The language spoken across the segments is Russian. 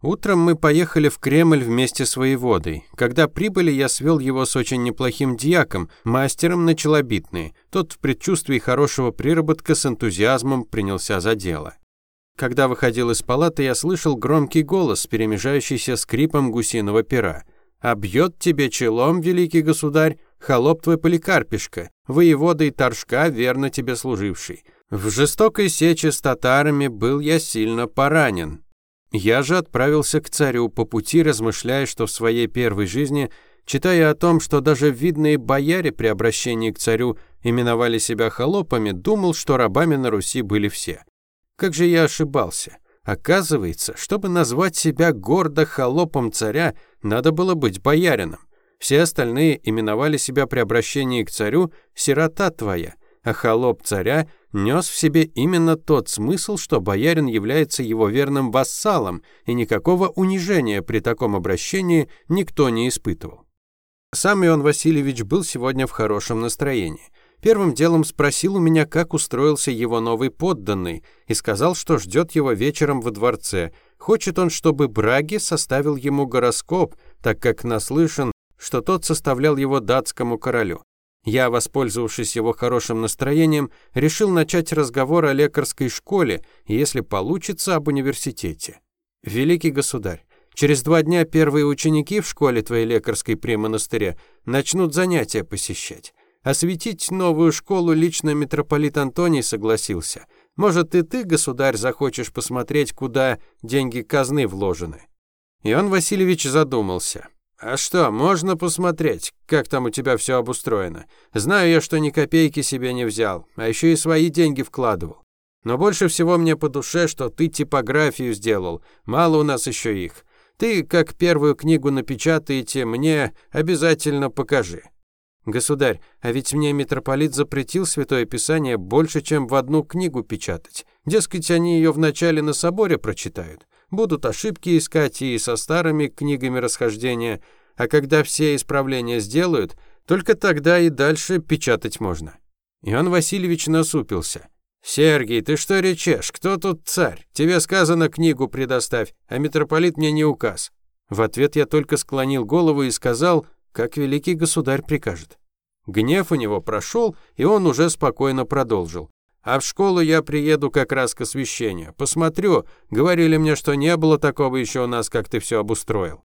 Утром мы поехали в Кремль вместе с воеводой. Когда прибыли, я свел его с очень неплохим дьяком, мастером на челобитные. Тот в предчувствии хорошего приработка с энтузиазмом принялся за дело. Когда выходил из палаты, я слышал громкий голос, перемежающийся скрипом гусиного пера. «Обьет тебе челом, великий государь, холоп твой поликарпишка, воевода и торжка, верно тебе служивший. В жестокой сече с татарами был я сильно поранен. Я же отправился к царю по пути, размышляя, что в своей первой жизни, читая о том, что даже видные бояре при обращении к царю именовали себя холопами, думал, что рабами на Руси были все. Как же я ошибался. Оказывается, чтобы назвать себя гордо холопом царя, надо было быть боярином. Все остальные именовали себя при обращении к царю «сирота твоя», а холоп царя нес в себе именно тот смысл, что боярин является его верным вассалом, и никакого унижения при таком обращении никто не испытывал. Сам Иоанн Васильевич был сегодня в хорошем настроении. Первым делом спросил у меня, как устроился его новый подданный, и сказал, что ждет его вечером во дворце. Хочет он, чтобы Браги составил ему гороскоп, так как наслышан, что тот составлял его датскому королю. Я, воспользовавшись его хорошим настроением, решил начать разговор о лекарской школе если получится, об университете. Великий государь, через два дня первые ученики в школе твоей лекарской при монастыре начнут занятия посещать. Осветить новую школу лично митрополит Антоний согласился. Может, и ты, государь, захочешь посмотреть, куда деньги казны вложены. Иоанн Васильевич задумался. «А что, можно посмотреть, как там у тебя все обустроено? Знаю я, что ни копейки себе не взял, а еще и свои деньги вкладывал. Но больше всего мне по душе, что ты типографию сделал. Мало у нас еще их. Ты, как первую книгу напечатаете, мне обязательно покажи». «Государь, а ведь мне митрополит запретил Святое Писание больше, чем в одну книгу печатать. Дескать, они ее вначале на соборе прочитают будут ошибки искать и со старыми книгами расхождения, а когда все исправления сделают, только тогда и дальше печатать можно. Иоанн Васильевич насупился. «Сергей, ты что речешь? Кто тут царь? Тебе сказано книгу предоставь, а митрополит мне не указ». В ответ я только склонил голову и сказал, как великий государь прикажет. Гнев у него прошел, и он уже спокойно продолжил. А в школу я приеду как раз к освещению. Посмотрю. Говорили мне, что не было такого еще у нас, как ты все обустроил.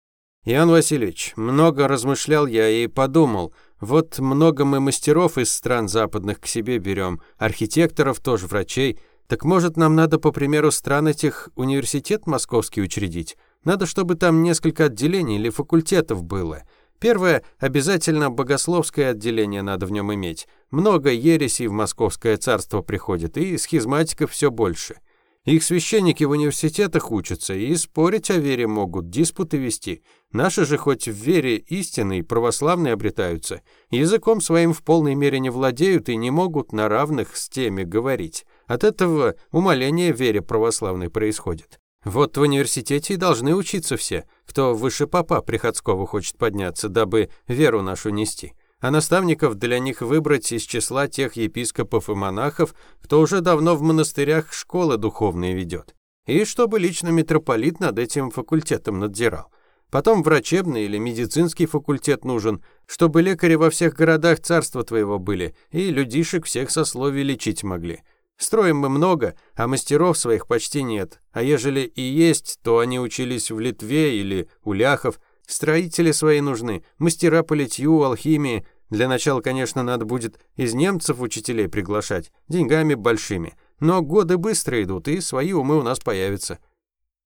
Ян Васильевич, много размышлял я и подумал, вот много мы мастеров из стран западных к себе берем, архитекторов тоже, врачей. Так может, нам надо, по примеру стран этих, университет московский учредить? Надо, чтобы там несколько отделений или факультетов было. Первое, обязательно богословское отделение надо в нем иметь. Много ересей в московское царство приходит, и схизматиков все больше. Их священники в университетах учатся и спорить о вере могут, диспуты вести. Наши же хоть в вере истинной, православной обретаются, языком своим в полной мере не владеют и не могут на равных с теми говорить. От этого умоление вере православной происходит. Вот в университете и должны учиться все, кто выше папа Приходского хочет подняться, дабы веру нашу нести. А наставников для них выбрать из числа тех епископов и монахов, кто уже давно в монастырях школы духовные ведет. И чтобы лично митрополит над этим факультетом надзирал. Потом врачебный или медицинский факультет нужен, чтобы лекари во всех городах царства твоего были и людишек всех сословий лечить могли. Строим мы много, а мастеров своих почти нет. А ежели и есть, то они учились в Литве или у ляхов. Строители свои нужны, мастера по литью, алхимии. Для начала, конечно, надо будет из немцев учителей приглашать, деньгами большими. Но годы быстро идут, и свои умы у нас появятся.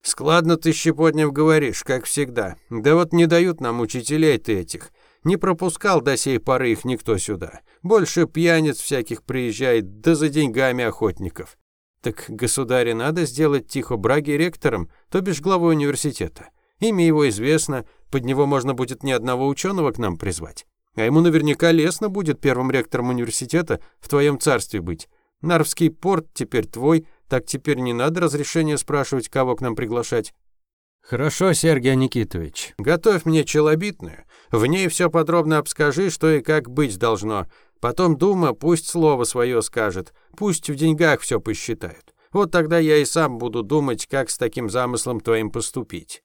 Складно ты, Щепотнев, говоришь, как всегда. Да вот не дают нам учителей ты этих. Не пропускал до сей поры их никто сюда. Больше пьяниц всяких приезжает, да за деньгами охотников. Так государе надо сделать Тихо Браги ректором, то бишь главой университета. Имя его известно, под него можно будет ни одного ученого к нам призвать. А ему наверняка лестно будет первым ректором университета в твоем царстве быть. Нарвский порт теперь твой, так теперь не надо разрешения спрашивать, кого к нам приглашать. Хорошо, Сергей Никитович. Готовь мне челобитную. В ней все подробно обскажи, что и как быть должно. Потом Дума пусть слово свое скажет, пусть в деньгах все посчитают. Вот тогда я и сам буду думать, как с таким замыслом твоим поступить.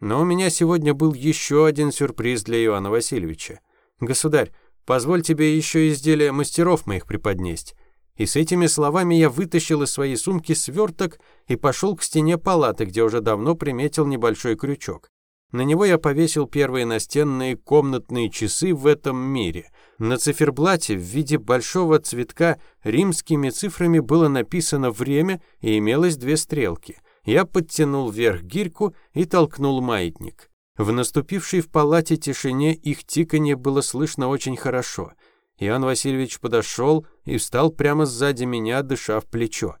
Но у меня сегодня был еще один сюрприз для Иоанна Васильевича. Государь, позволь тебе еще изделия мастеров моих преподнесть. И с этими словами я вытащил из своей сумки сверток и пошел к стене палаты, где уже давно приметил небольшой крючок. На него я повесил первые настенные комнатные часы в этом мире. На циферблате в виде большого цветка римскими цифрами было написано время и имелось две стрелки. Я подтянул вверх гирьку и толкнул маятник. В наступившей в палате тишине их тиканье было слышно очень хорошо. Иоанн Васильевич подошел и встал прямо сзади меня, дыша в плечо.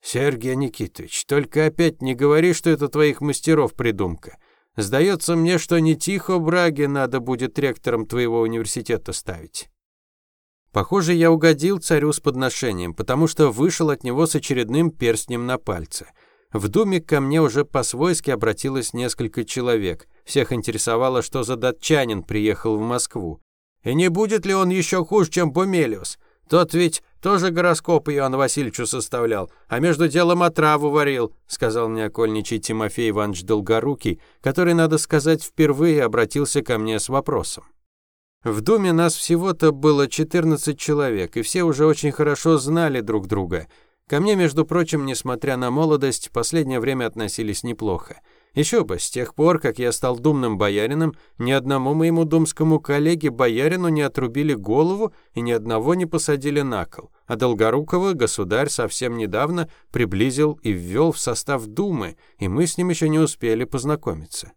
«Сергей Никитович, только опять не говори, что это твоих мастеров придумка. Сдается мне, что не тихо Браге надо будет ректором твоего университета ставить». Похоже, я угодил царю с подношением, потому что вышел от него с очередным перстнем на пальце. В думе ко мне уже по-свойски обратилось несколько человек. Всех интересовало, что за датчанин приехал в Москву. И не будет ли он еще хуже, чем Бумелиус? Тот ведь тоже гороскоп Иоанну Васильевичу составлял, а между делом отраву варил, сказал мне окольничий Тимофей Иванович Долгорукий, который, надо сказать, впервые обратился ко мне с вопросом. В доме нас всего-то было 14 человек, и все уже очень хорошо знали друг друга. Ко мне, между прочим, несмотря на молодость, последнее время относились неплохо. Еще бы, с тех пор, как я стал думным боярином, ни одному моему думскому коллеге-боярину не отрубили голову и ни одного не посадили на кол. А Долгорукова государь совсем недавно приблизил и ввел в состав Думы, и мы с ним еще не успели познакомиться.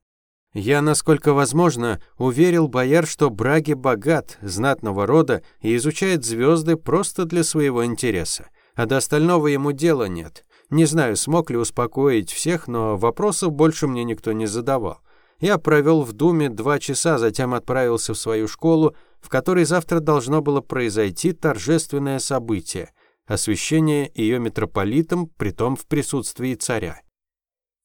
Я, насколько возможно, уверил бояр, что Браги богат, знатного рода и изучает звезды просто для своего интереса, а до остального ему дела нет. Не знаю, смог ли успокоить всех, но вопросов больше мне никто не задавал. Я провел в Думе два часа, затем отправился в свою школу, в которой завтра должно было произойти торжественное событие – освящение ее митрополитом, притом в присутствии царя.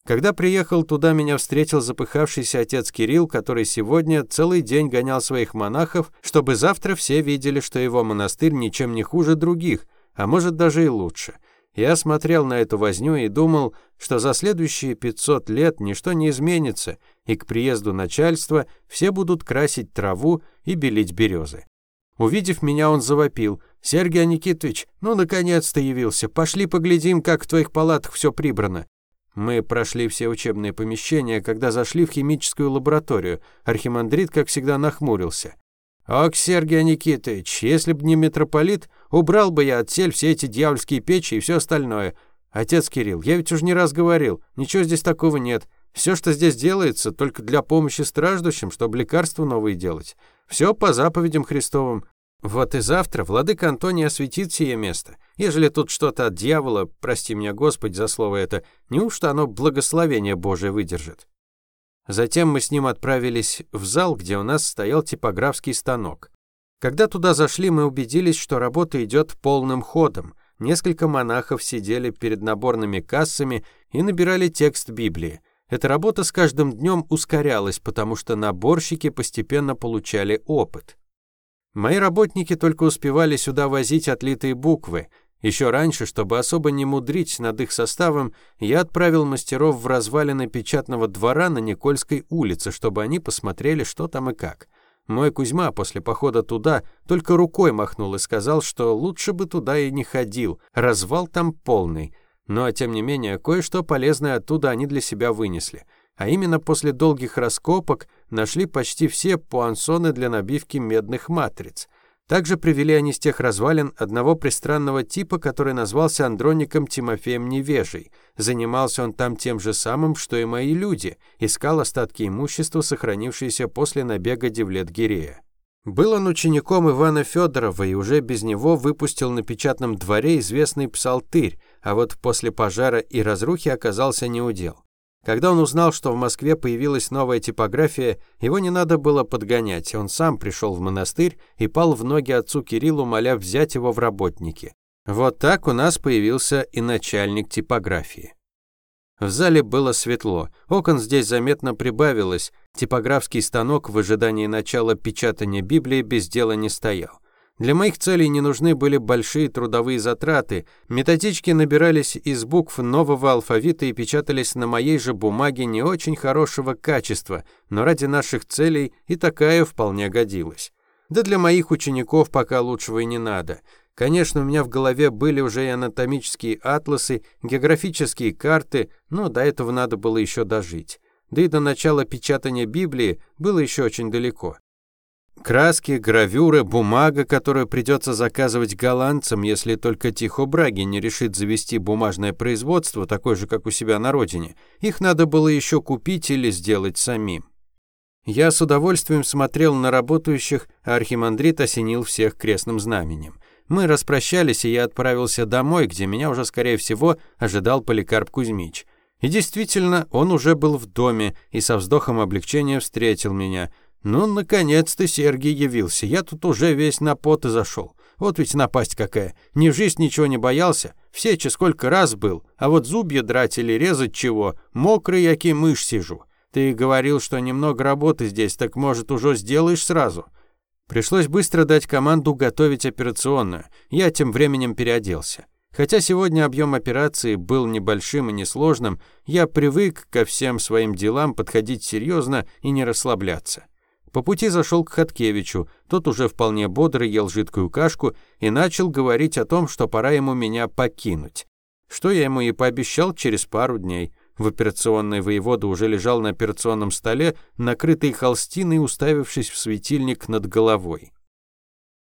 Когда приехал туда, меня встретил запыхавшийся отец Кирилл, который сегодня целый день гонял своих монахов, чтобы завтра все видели, что его монастырь ничем не хуже других, а может даже и лучше – я смотрел на эту возню и думал, что за следующие 500 лет ничто не изменится, и к приезду начальства все будут красить траву и белить березы. Увидев меня, он завопил. «Сергей Никитович, ну, наконец-то явился. Пошли поглядим, как в твоих палатах все прибрано». Мы прошли все учебные помещения, когда зашли в химическую лабораторию. Архимандрит, как всегда, нахмурился. «Ох, Сергей Никитович, если б не митрополит, убрал бы я отсель все эти дьявольские печи и все остальное. Отец Кирилл, я ведь уже не раз говорил, ничего здесь такого нет. Все, что здесь делается, только для помощи страждущим, чтобы лекарства новые делать. Все по заповедям Христовым. Вот и завтра владыка Антоний осветит сие место. Ежели тут что-то от дьявола, прости меня, Господь, за слово это, неужто оно благословение Божие выдержит?» Затем мы с ним отправились в зал, где у нас стоял типографский станок. Когда туда зашли, мы убедились, что работа идет полным ходом. Несколько монахов сидели перед наборными кассами и набирали текст Библии. Эта работа с каждым днем ускорялась, потому что наборщики постепенно получали опыт. Мои работники только успевали сюда возить отлитые буквы, еще раньше, чтобы особо не мудрить над их составом, я отправил мастеров в развалины печатного двора на Никольской улице, чтобы они посмотрели, что там и как. Мой Кузьма после похода туда только рукой махнул и сказал, что лучше бы туда и не ходил, развал там полный. Но, тем не менее, кое-что полезное оттуда они для себя вынесли. А именно после долгих раскопок нашли почти все пуансоны для набивки медных матриц – также привели они с тех развалин одного пристранного типа, который назвался Андроником Тимофеем Невежей. Занимался он там тем же самым, что и мои люди, искал остатки имущества, сохранившиеся после набега Девлет-Гирея. Был он учеником Ивана Федорова и уже без него выпустил на печатном дворе известный псалтырь, а вот после пожара и разрухи оказался неудел. Когда он узнал, что в Москве появилась новая типография, его не надо было подгонять, он сам пришел в монастырь и пал в ноги отцу Кириллу, моля взять его в работники. Вот так у нас появился и начальник типографии. В зале было светло, окон здесь заметно прибавилось, типографский станок в ожидании начала печатания Библии без дела не стоял. Для моих целей не нужны были большие трудовые затраты. Методички набирались из букв нового алфавита и печатались на моей же бумаге не очень хорошего качества, но ради наших целей и такая вполне годилась. Да для моих учеников пока лучшего и не надо. Конечно, у меня в голове были уже и анатомические атласы, географические карты, но до этого надо было еще дожить. Да и до начала печатания Библии было еще очень далеко. Краски, гравюры, бумага, которую придется заказывать голландцам, если только Тихо Браги не решит завести бумажное производство, такое же, как у себя на родине. Их надо было еще купить или сделать самим. Я с удовольствием смотрел на работающих, а архимандрит осенил всех крестным знаменем. Мы распрощались, и я отправился домой, где меня уже, скорее всего, ожидал Поликарп Кузьмич. И действительно, он уже был в доме и со вздохом облегчения встретил меня – «Ну, наконец-то Сергий явился. Я тут уже весь на пот и зашел. Вот ведь напасть какая. Ни в жизнь ничего не боялся. В сече сколько раз был. А вот зубья драть или резать чего. Мокрый, яки мышь сижу. Ты говорил, что немного работы здесь, так, может, уже сделаешь сразу?» Пришлось быстро дать команду готовить операционную. Я тем временем переоделся. Хотя сегодня объем операции был небольшим и несложным, я привык ко всем своим делам подходить серьезно и не расслабляться. По пути зашел к Хаткевичу, тот уже вполне бодрый ел жидкую кашку и начал говорить о том, что пора ему меня покинуть. Что я ему и пообещал через пару дней. В операционной воевода уже лежал на операционном столе, накрытый холстиной, уставившись в светильник над головой.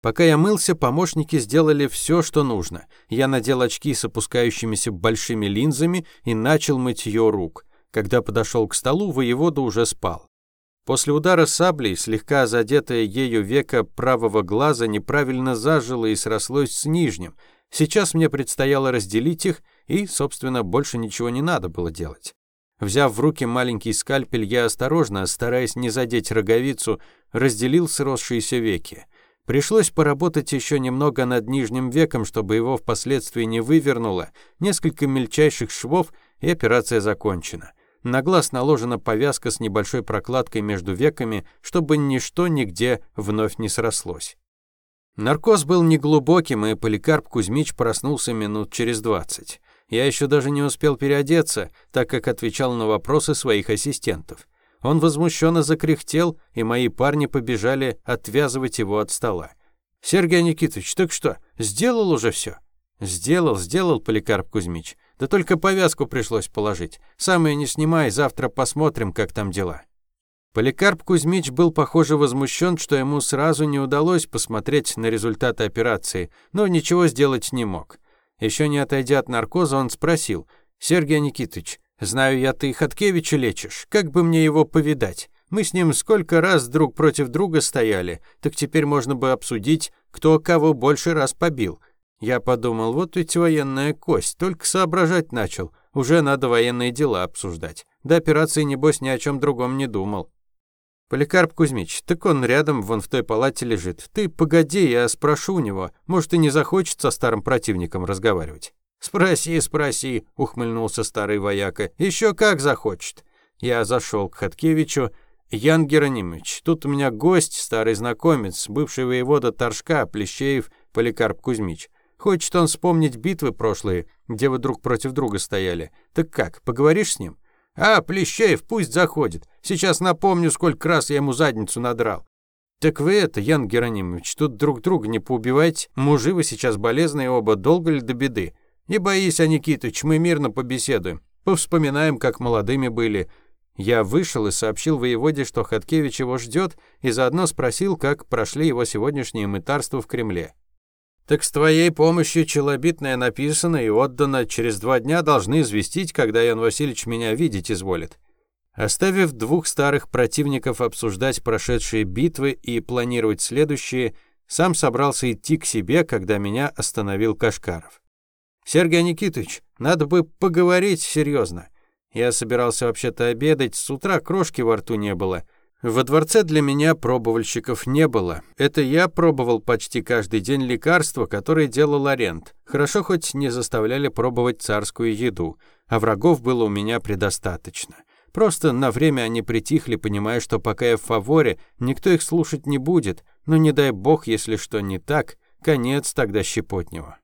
Пока я мылся, помощники сделали все, что нужно. Я надел очки с опускающимися большими линзами и начал мытье рук. Когда подошел к столу, воевода уже спал. После удара саблей, слегка задетое ею веко правого глаза неправильно зажило и срослось с нижним. Сейчас мне предстояло разделить их, и, собственно, больше ничего не надо было делать. Взяв в руки маленький скальпель, я осторожно, стараясь не задеть роговицу, разделил сросшиеся веки. Пришлось поработать еще немного над нижним веком, чтобы его впоследствии не вывернуло, несколько мельчайших швов, и операция закончена. На глаз наложена повязка с небольшой прокладкой между веками, чтобы ничто нигде вновь не срослось. Наркоз был неглубоким, и Поликарп Кузьмич проснулся минут через двадцать. Я еще даже не успел переодеться, так как отвечал на вопросы своих ассистентов. Он возмущенно закряхтел, и мои парни побежали отвязывать его от стола. «Сергей Никитович, так что, сделал уже все?» «Сделал, сделал, Поликарп Кузьмич. Да только повязку пришлось положить. Сам ее не снимай, завтра посмотрим, как там дела. Поликарп Кузьмич был, похоже, возмущен, что ему сразу не удалось посмотреть на результаты операции, но ничего сделать не мог. Еще не отойдя от наркоза, он спросил, «Сергей Никитович, знаю я, ты Хаткевича лечишь, как бы мне его повидать? Мы с ним сколько раз друг против друга стояли, так теперь можно бы обсудить, кто кого больше раз побил. Я подумал, вот ведь военная кость, только соображать начал. Уже надо военные дела обсуждать. До операции, небось, ни о чем другом не думал. Поликарп Кузьмич, так он рядом, вон в той палате лежит. Ты погоди, я спрошу у него. Может, и не захочет со старым противником разговаривать. Спроси, спроси, ухмыльнулся старый вояка. Еще как захочет. Я зашел к Хаткевичу. Ян Геронимович, тут у меня гость, старый знакомец, бывший воевода Торжка, Плещеев Поликарп Кузьмич. Хочет он вспомнить битвы прошлые, где вы друг против друга стояли. Так как, поговоришь с ним? А, Плещеев, пусть заходит. Сейчас напомню, сколько раз я ему задницу надрал. Так вы это, Ян Геронимович, тут друг друга не поубивайте. Мужи вы сейчас болезные оба, долго ли до беды? Не боись, а Никитыч, мы мирно побеседуем. Повспоминаем, как молодыми были. Я вышел и сообщил воеводе, что Хаткевич его ждет, и заодно спросил, как прошли его сегодняшние мытарства в Кремле. Так с твоей помощью челобитное написано и отдано. Через два дня должны известить, когда Ян Васильевич меня видеть изволит. Оставив двух старых противников обсуждать прошедшие битвы и планировать следующие, сам собрался идти к себе, когда меня остановил Кашкаров. «Сергей Никитович, надо бы поговорить серьезно. Я собирался вообще-то обедать, с утра крошки во рту не было. Во дворце для меня пробовальщиков не было. Это я пробовал почти каждый день лекарства, которые делал Арент. Хорошо хоть не заставляли пробовать царскую еду, а врагов было у меня предостаточно. Просто на время они притихли, понимая, что пока я в фаворе, никто их слушать не будет, но не дай бог, если что не так, конец тогда щепотнего.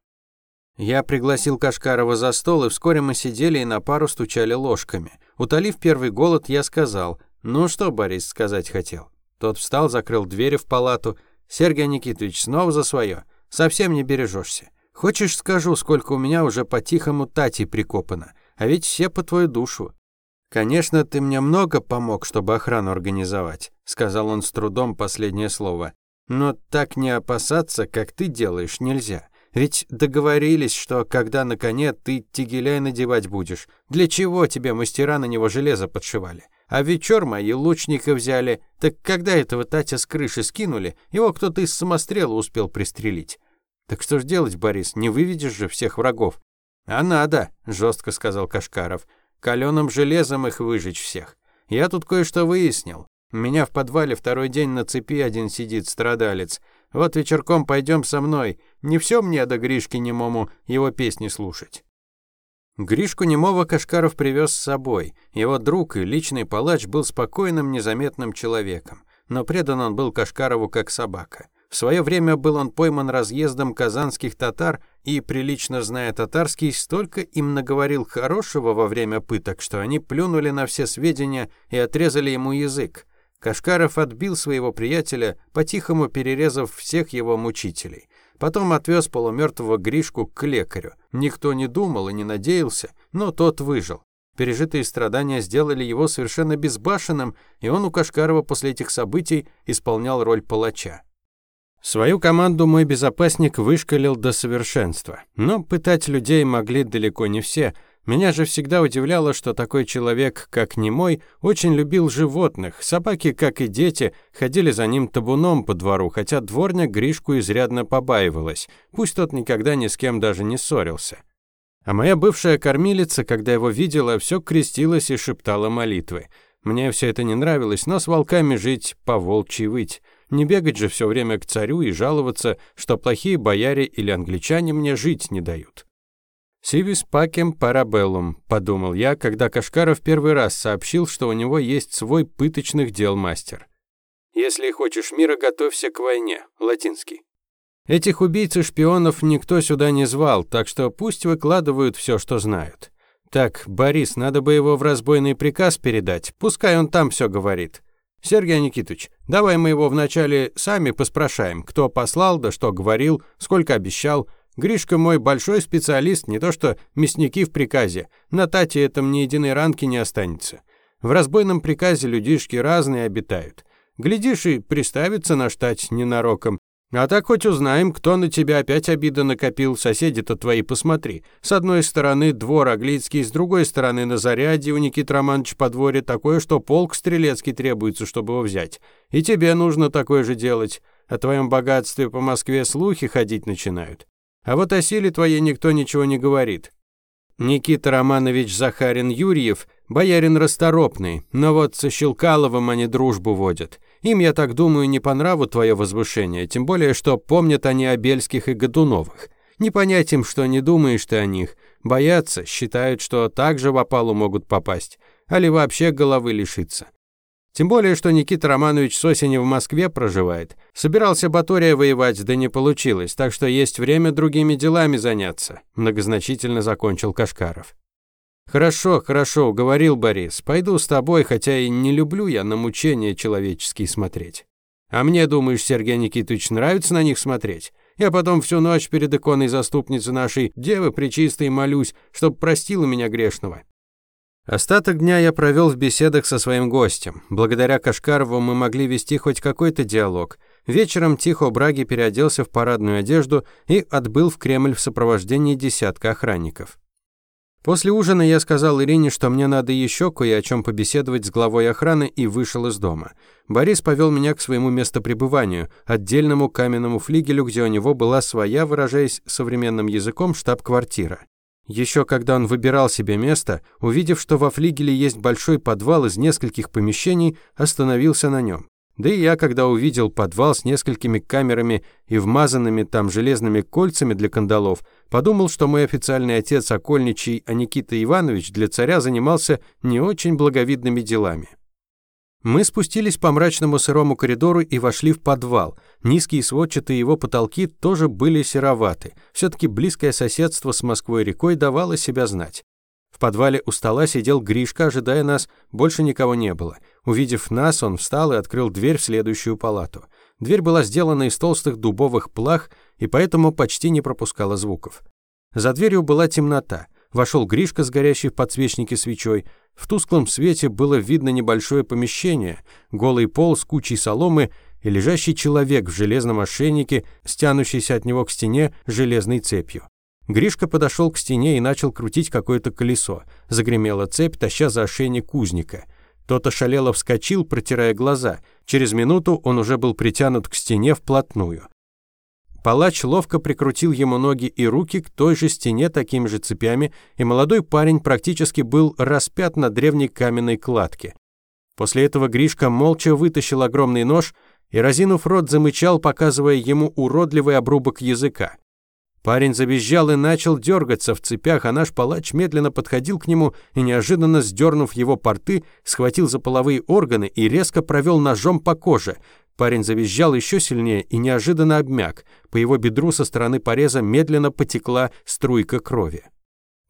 Я пригласил Кашкарова за стол, и вскоре мы сидели и на пару стучали ложками. Утолив первый голод, я сказал, «Ну что, Борис, сказать хотел?» Тот встал, закрыл двери в палату. «Сергей Никитович, снова за свое. Совсем не бережешься. Хочешь, скажу, сколько у меня уже по-тихому тати прикопано, а ведь все по твою душу. Конечно, ты мне много помог, чтобы охрану организовать, сказал он с трудом последнее слово. Но так не опасаться, как ты делаешь, нельзя. Ведь договорились, что когда на коне ты тигеляй надевать будешь. Для чего тебе мастера на него железо подшивали? А вечер мои лучника взяли. Так когда этого Татя с крыши скинули, его кто-то из самострела успел пристрелить. Так что ж делать, Борис, не выведешь же всех врагов. А надо, жестко сказал Кашкаров. Каленым железом их выжечь всех. Я тут кое-что выяснил. Меня в подвале второй день на цепи один сидит страдалец. Вот вечерком пойдем со мной. Не все мне до Гришки немому его песни слушать. Гришку немого Кашкаров привез с собой. Его друг и личный палач был спокойным, незаметным человеком, но предан он был Кашкарову как собака. В свое время был он пойман разъездом казанских татар и, прилично зная татарский, столько им наговорил хорошего во время пыток, что они плюнули на все сведения и отрезали ему язык. Кашкаров отбил своего приятеля, по-тихому перерезав всех его мучителей. Потом отвез полумертвого Гришку к лекарю. Никто не думал и не надеялся, но тот выжил. Пережитые страдания сделали его совершенно безбашенным, и он у Кашкарова после этих событий исполнял роль палача. Свою команду мой безопасник вышкалил до совершенства, но пытать людей могли далеко не все – меня же всегда удивляло, что такой человек, как немой, очень любил животных. Собаки, как и дети, ходили за ним табуном по двору, хотя дворня Гришку изрядно побаивалась. Пусть тот никогда ни с кем даже не ссорился. А моя бывшая кормилица, когда его видела, все крестилась и шептала молитвы. Мне все это не нравилось, но с волками жить, по волчьи выть. Не бегать же все время к царю и жаловаться, что плохие бояре или англичане мне жить не дают. «Сивис пакем парабеллум», — подумал я, когда Кашкаров первый раз сообщил, что у него есть свой пыточных дел мастер. «Если хочешь мира, готовься к войне», — латинский. Этих убийц и шпионов никто сюда не звал, так что пусть выкладывают все, что знают. Так, Борис, надо бы его в разбойный приказ передать, пускай он там все говорит. Сергей Никитович, давай мы его вначале сами поспрашаем, кто послал, да что говорил, сколько обещал, Гришка мой большой специалист, не то что мясники в приказе. На Тате этом ни единой ранки не останется. В разбойном приказе людишки разные обитают. Глядишь и приставится наш Тать ненароком. А так хоть узнаем, кто на тебя опять обида накопил, соседи-то твои посмотри. С одной стороны двор Аглицкий, с другой стороны на заряде у Никиты Романовича по дворе такое, что полк стрелецкий требуется, чтобы его взять. И тебе нужно такое же делать. О твоем богатстве по Москве слухи ходить начинают. А вот о силе твоей никто ничего не говорит. Никита Романович Захарин Юрьев – боярин расторопный, но вот со Щелкаловым они дружбу водят. Им, я так думаю, не по нраву твое возвышение, тем более, что помнят они о Бельских и Годуновых. Не понять им, что не думаешь ты о них. Боятся, считают, что так же в опалу могут попасть, али вообще головы лишиться. Тем более, что Никита Романович с осени в Москве проживает. Собирался Батория воевать, да не получилось, так что есть время другими делами заняться», – многозначительно закончил Кашкаров. «Хорошо, хорошо», – говорил Борис. «Пойду с тобой, хотя и не люблю я на мучения человеческие смотреть. А мне, думаешь, Сергей Никитович, нравится на них смотреть? Я потом всю ночь перед иконой заступницы нашей Девы Пречистой молюсь, чтоб простила меня грешного. Остаток дня я провел в беседах со своим гостем. Благодаря Кашкарову мы могли вести хоть какой-то диалог. Вечером Тихо Браги переоделся в парадную одежду и отбыл в Кремль в сопровождении десятка охранников. После ужина я сказал Ирине, что мне надо еще кое о чем побеседовать с главой охраны и вышел из дома. Борис повел меня к своему местопребыванию, отдельному каменному флигелю, где у него была своя, выражаясь современным языком, штаб-квартира. Еще когда он выбирал себе место, увидев, что во флигеле есть большой подвал из нескольких помещений, остановился на нем. Да и я, когда увидел подвал с несколькими камерами и вмазанными там железными кольцами для кандалов, подумал, что мой официальный отец окольничий, а Никита Иванович для царя занимался не очень благовидными делами. Мы спустились по мрачному сырому коридору и вошли в подвал. Низкие сводчатые его потолки тоже были сероваты. Все-таки близкое соседство с Москвой-рекой давало себя знать. В подвале у стола сидел Гришка, ожидая нас, больше никого не было. Увидев нас, он встал и открыл дверь в следующую палату. Дверь была сделана из толстых дубовых плах и поэтому почти не пропускала звуков. За дверью была темнота. Вошел Гришка с горящей в подсвечнике свечой. В тусклом свете было видно небольшое помещение, голый пол с кучей соломы и лежащий человек в железном ошейнике, стянущийся от него к стене железной цепью. Гришка подошел к стене и начал крутить какое-то колесо. Загремела цепь, таща за ошейник кузника. Тот ошалело вскочил, протирая глаза. Через минуту он уже был притянут к стене вплотную. Палач ловко прикрутил ему ноги и руки к той же стене такими же цепями, и молодой парень практически был распят на древней каменной кладке. После этого Гришка молча вытащил огромный нож и, разинув рот, замычал, показывая ему уродливый обрубок языка. Парень завизжал и начал дергаться в цепях, а наш палач медленно подходил к нему и, неожиданно сдернув его порты, схватил за половые органы и резко провел ножом по коже. Парень завизжал еще сильнее и неожиданно обмяк. По его бедру со стороны пореза медленно потекла струйка крови.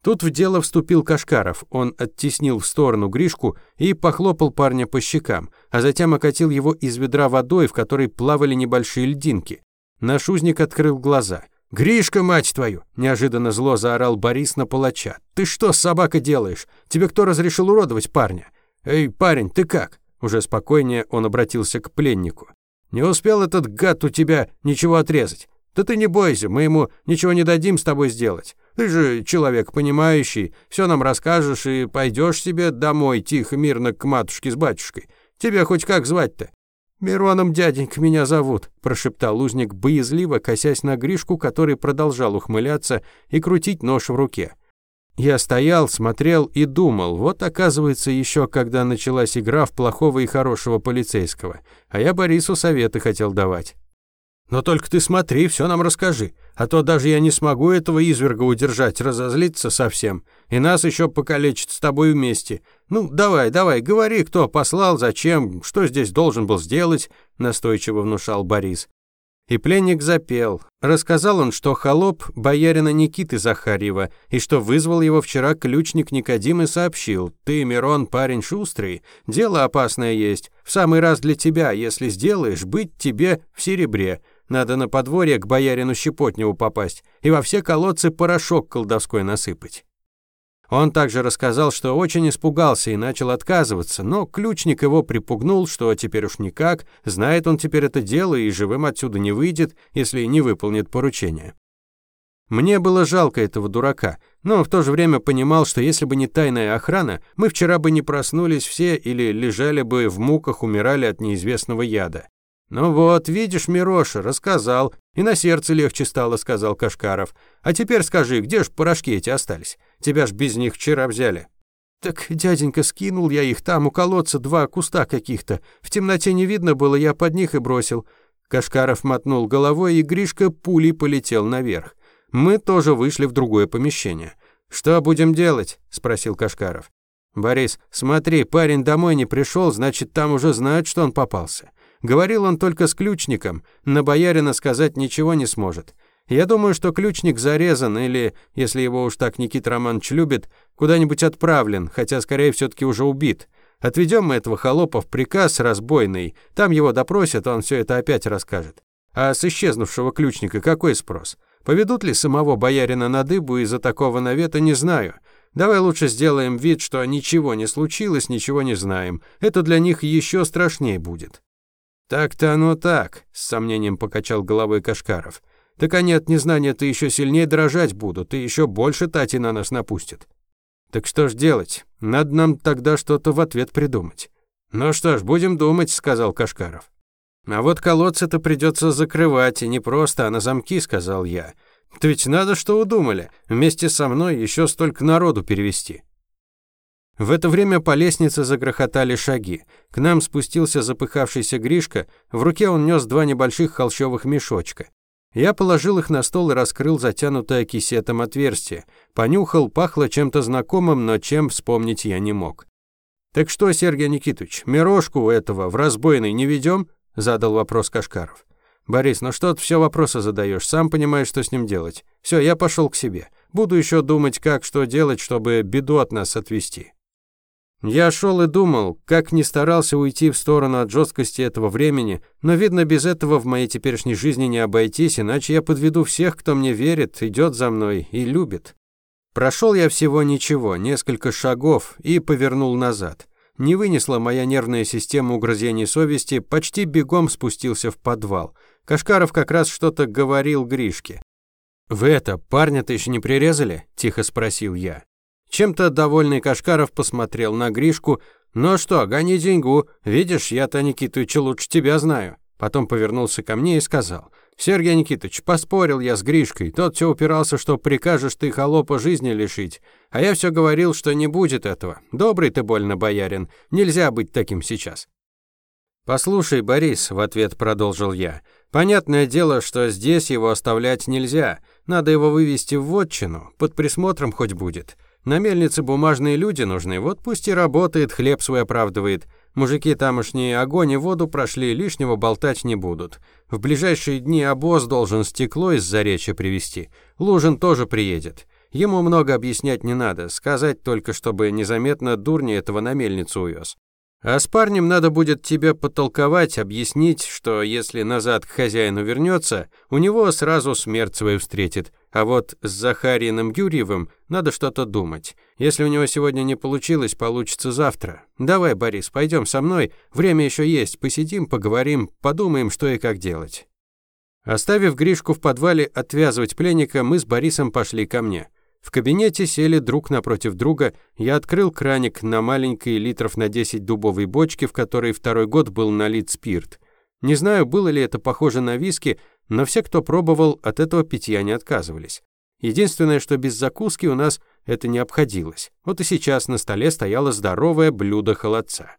Тут в дело вступил Кашкаров. Он оттеснил в сторону Гришку и похлопал парня по щекам, а затем окатил его из ведра водой, в которой плавали небольшие льдинки. Наш узник открыл глаза. «Гришка, мать твою!» – неожиданно зло заорал Борис на палача. «Ты что, собака, делаешь? Тебе кто разрешил уродовать парня?» «Эй, парень, ты как?» Уже спокойнее он обратился к пленнику. Не успел этот гад у тебя ничего отрезать. Да ты не бойся, мы ему ничего не дадим с тобой сделать. Ты же человек понимающий, все нам расскажешь и пойдешь себе домой тихо, мирно к матушке с батюшкой. Тебя хоть как звать-то? Мироном дяденька меня зовут, прошептал узник боязливо, косясь на Гришку, который продолжал ухмыляться и крутить нож в руке. Я стоял, смотрел и думал, вот оказывается еще, когда началась игра в плохого и хорошего полицейского, а я Борису советы хотел давать. Но только ты смотри, все нам расскажи, а то даже я не смогу этого изверга удержать, разозлиться совсем, и нас еще покалечит с тобой вместе. Ну, давай, давай, говори, кто послал, зачем, что здесь должен был сделать, настойчиво внушал Борис. И пленник запел. Рассказал он, что холоп боярина Никиты Захарьева, и что вызвал его вчера ключник Никодим и сообщил, «Ты, Мирон, парень шустрый, дело опасное есть, в самый раз для тебя, если сделаешь, быть тебе в серебре. Надо на подворье к боярину Щепотневу попасть и во все колодцы порошок колдовской насыпать». Он также рассказал, что очень испугался и начал отказываться, но ключник его припугнул, что теперь уж никак, знает он теперь это дело и живым отсюда не выйдет, если не выполнит поручение. Мне было жалко этого дурака, но в то же время понимал, что если бы не тайная охрана, мы вчера бы не проснулись все или лежали бы в муках, умирали от неизвестного яда. «Ну вот, видишь, Мироша, рассказал, и на сердце легче стало», — сказал Кашкаров. «А теперь скажи, где ж порошки эти остались? Тебя ж без них вчера взяли». «Так, дяденька, скинул я их, там у колодца два куста каких-то. В темноте не видно было, я под них и бросил». Кашкаров мотнул головой, и Гришка пулей полетел наверх. Мы тоже вышли в другое помещение. «Что будем делать?» — спросил Кашкаров. «Борис, смотри, парень домой не пришел, значит, там уже знают, что он попался. Говорил он только с ключником, на боярина сказать ничего не сможет. Я думаю, что ключник зарезан или, если его уж так Никит Романович любит, куда-нибудь отправлен, хотя скорее все-таки уже убит. Отведем мы этого холопа в приказ разбойный, там его допросят, он все это опять расскажет. А с исчезнувшего ключника какой спрос? Поведут ли самого боярина на дыбу из-за такого навета, не знаю. Давай лучше сделаем вид, что ничего не случилось, ничего не знаем. Это для них еще страшнее будет. «Так-то оно так», — с сомнением покачал головой Кашкаров. «Так они от незнания-то еще сильнее дрожать будут, и еще больше тати на нас напустят». «Так что ж делать? Надо нам тогда что-то в ответ придумать». «Ну что ж, будем думать», — сказал Кашкаров. «А вот колодцы-то придется закрывать, и не просто, а на замки», — сказал я. «То ведь надо, что удумали. Вместе со мной еще столько народу перевести». В это время по лестнице загрохотали шаги. К нам спустился запыхавшийся Гришка, в руке он нес два небольших холщовых мешочка. Я положил их на стол и раскрыл затянутое кисетом отверстие. Понюхал, пахло чем-то знакомым, но чем вспомнить я не мог. «Так что, Сергей Никитович, Мирошку этого в разбойный не ведем?» – задал вопрос Кашкаров. «Борис, ну что ты все вопросы задаешь? Сам понимаешь, что с ним делать. Все, я пошел к себе. Буду еще думать, как что делать, чтобы беду от нас отвести». Я шел и думал, как не старался уйти в сторону от жесткости этого времени, но, видно, без этого в моей теперешней жизни не обойтись, иначе я подведу всех, кто мне верит, идет за мной и любит. Прошел я всего ничего, несколько шагов, и повернул назад. Не вынесла моя нервная система угрызений совести, почти бегом спустился в подвал. Кашкаров как раз что-то говорил Гришке. «Вы это, парня-то еще не прирезали?» – тихо спросил я. Чем-то довольный Кашкаров посмотрел на Гришку. «Ну что, гони деньгу. Видишь, я-то, Никитович, лучше тебя знаю». Потом повернулся ко мне и сказал. «Сергей Никитович, поспорил я с Гришкой. Тот все упирался, что прикажешь ты холопа жизни лишить. А я все говорил, что не будет этого. Добрый ты больно, боярин. Нельзя быть таким сейчас». «Послушай, Борис», — в ответ продолжил я, — «понятное дело, что здесь его оставлять нельзя. Надо его вывести в вотчину, под присмотром хоть будет. На мельнице бумажные люди нужны, вот пусть и работает, хлеб свой оправдывает. Мужики тамошние огонь и воду прошли, лишнего болтать не будут. В ближайшие дни обоз должен стекло из Заречья привезти. Лужин тоже приедет. Ему много объяснять не надо, сказать только, чтобы незаметно дурни этого на мельницу увез. А с парнем надо будет тебе потолковать, объяснить, что если назад к хозяину вернется, у него сразу смерть свою встретит. А вот с Захариным Юрьевым надо что-то думать. Если у него сегодня не получилось, получится завтра. Давай, Борис, пойдем со мной. Время еще есть. Посидим, поговорим, подумаем, что и как делать. Оставив Гришку в подвале отвязывать пленника, мы с Борисом пошли ко мне. В кабинете сели друг напротив друга. Я открыл краник на маленькой литров на 10 дубовой бочке, в которой второй год был налит спирт. Не знаю, было ли это похоже на виски, но все, кто пробовал, от этого питья не отказывались. Единственное, что без закуски у нас это не обходилось. Вот и сейчас на столе стояло здоровое блюдо холодца.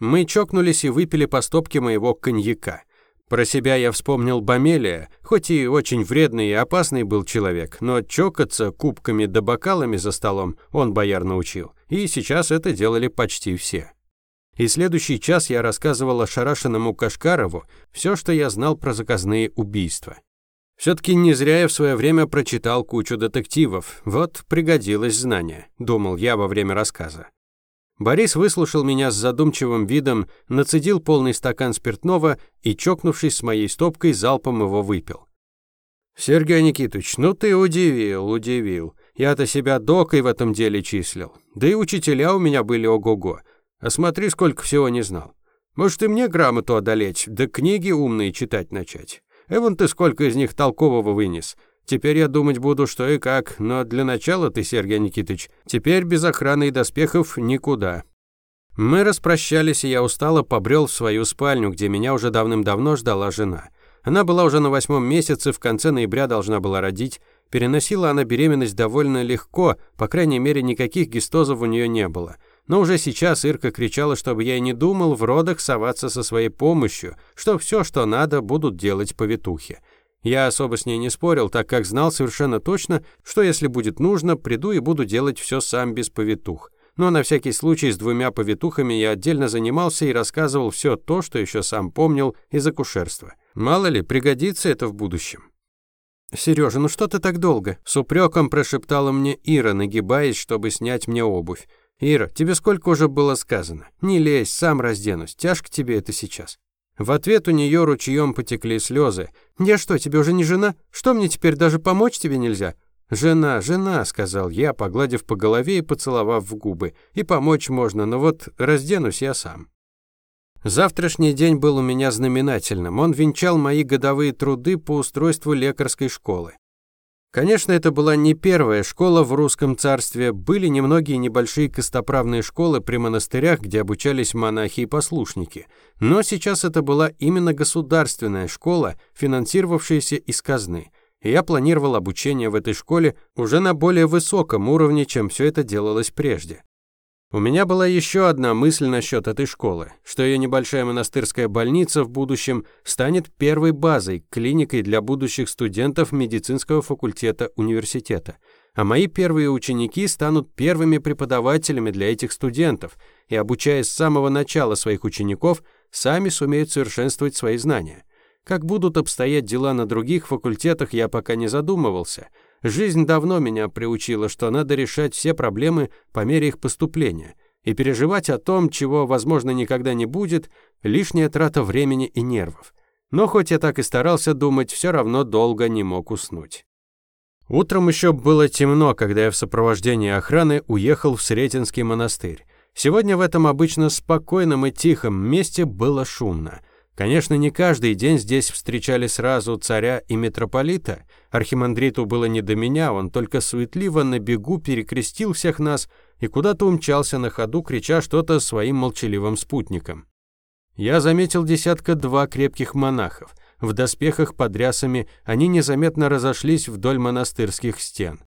Мы чокнулись и выпили по стопке моего коньяка. Про себя я вспомнил Бамелия, хоть и очень вредный и опасный был человек, но чокаться кубками да бокалами за столом он бояр научил, и сейчас это делали почти все. И следующий час я рассказывал ошарашенному Кашкарову все, что я знал про заказные убийства. Все-таки не зря я в свое время прочитал кучу детективов. Вот пригодилось знание, думал я во время рассказа. Борис выслушал меня с задумчивым видом, нацедил полный стакан спиртного и, чокнувшись с моей стопкой, залпом его выпил. «Сергей Никитович, ну ты удивил, удивил. Я-то себя докой в этом деле числил. Да и учителя у меня были ого-го. А смотри, сколько всего не знал. Может, и мне грамоту одолеть, да книги умные читать начать. Эван ты сколько из них толкового вынес. Теперь я думать буду, что и как, но для начала ты, Сергей Никитич, теперь без охраны и доспехов никуда. Мы распрощались, и я устало побрел в свою спальню, где меня уже давным-давно ждала жена. Она была уже на восьмом месяце, в конце ноября должна была родить. Переносила она беременность довольно легко, по крайней мере, никаких гистозов у нее не было. Но уже сейчас Ирка кричала, чтобы я и не думал в родах соваться со своей помощью, что все, что надо, будут делать повитухи. Я особо с ней не спорил, так как знал совершенно точно, что если будет нужно, приду и буду делать все сам без повитух. Но на всякий случай с двумя повитухами я отдельно занимался и рассказывал все то, что еще сам помнил из акушерства. Мало ли, пригодится это в будущем. «Сережа, ну что ты так долго?» С упреком прошептала мне Ира, нагибаясь, чтобы снять мне обувь. «Ира, тебе сколько уже было сказано? Не лезь, сам разденусь. Тяжко тебе это сейчас». В ответ у нее ручьем потекли слезы. «Я что, тебе уже не жена? Что мне теперь, даже помочь тебе нельзя?» «Жена, жена», — сказал я, погладив по голове и поцеловав в губы. «И помочь можно, но вот разденусь я сам». Завтрашний день был у меня знаменательным. Он венчал мои годовые труды по устройству лекарской школы. Конечно, это была не первая школа в русском царстве, были немногие небольшие костоправные школы при монастырях, где обучались монахи и послушники. Но сейчас это была именно государственная школа, финансировавшаяся из казны. И я планировал обучение в этой школе уже на более высоком уровне, чем все это делалось прежде. У меня была еще одна мысль насчет этой школы, что ее небольшая монастырская больница в будущем станет первой базой, клиникой для будущих студентов медицинского факультета университета. а мои первые ученики станут первыми преподавателями для этих студентов и, обучаясь с самого начала своих учеников, сами сумеют совершенствовать свои знания. Как будут обстоять дела на других факультетах, я пока не задумывался. Жизнь давно меня приучила, что надо решать все проблемы по мере их поступления, и переживать о том, чего, возможно, никогда не будет, лишняя трата времени и нервов. Но хоть я так и старался думать, все равно долго не мог уснуть. Утром еще было темно, когда я в сопровождении охраны уехал в Сретенский монастырь. Сегодня в этом обычно спокойном и тихом месте было шумно. Конечно, не каждый день здесь встречали сразу царя и митрополита. Архимандриту было не до меня, он только суетливо на бегу перекрестил всех нас и куда-то умчался на ходу, крича что-то своим молчаливым спутникам. Я заметил десятка-два крепких монахов. В доспехах под рясами они незаметно разошлись вдоль монастырских стен.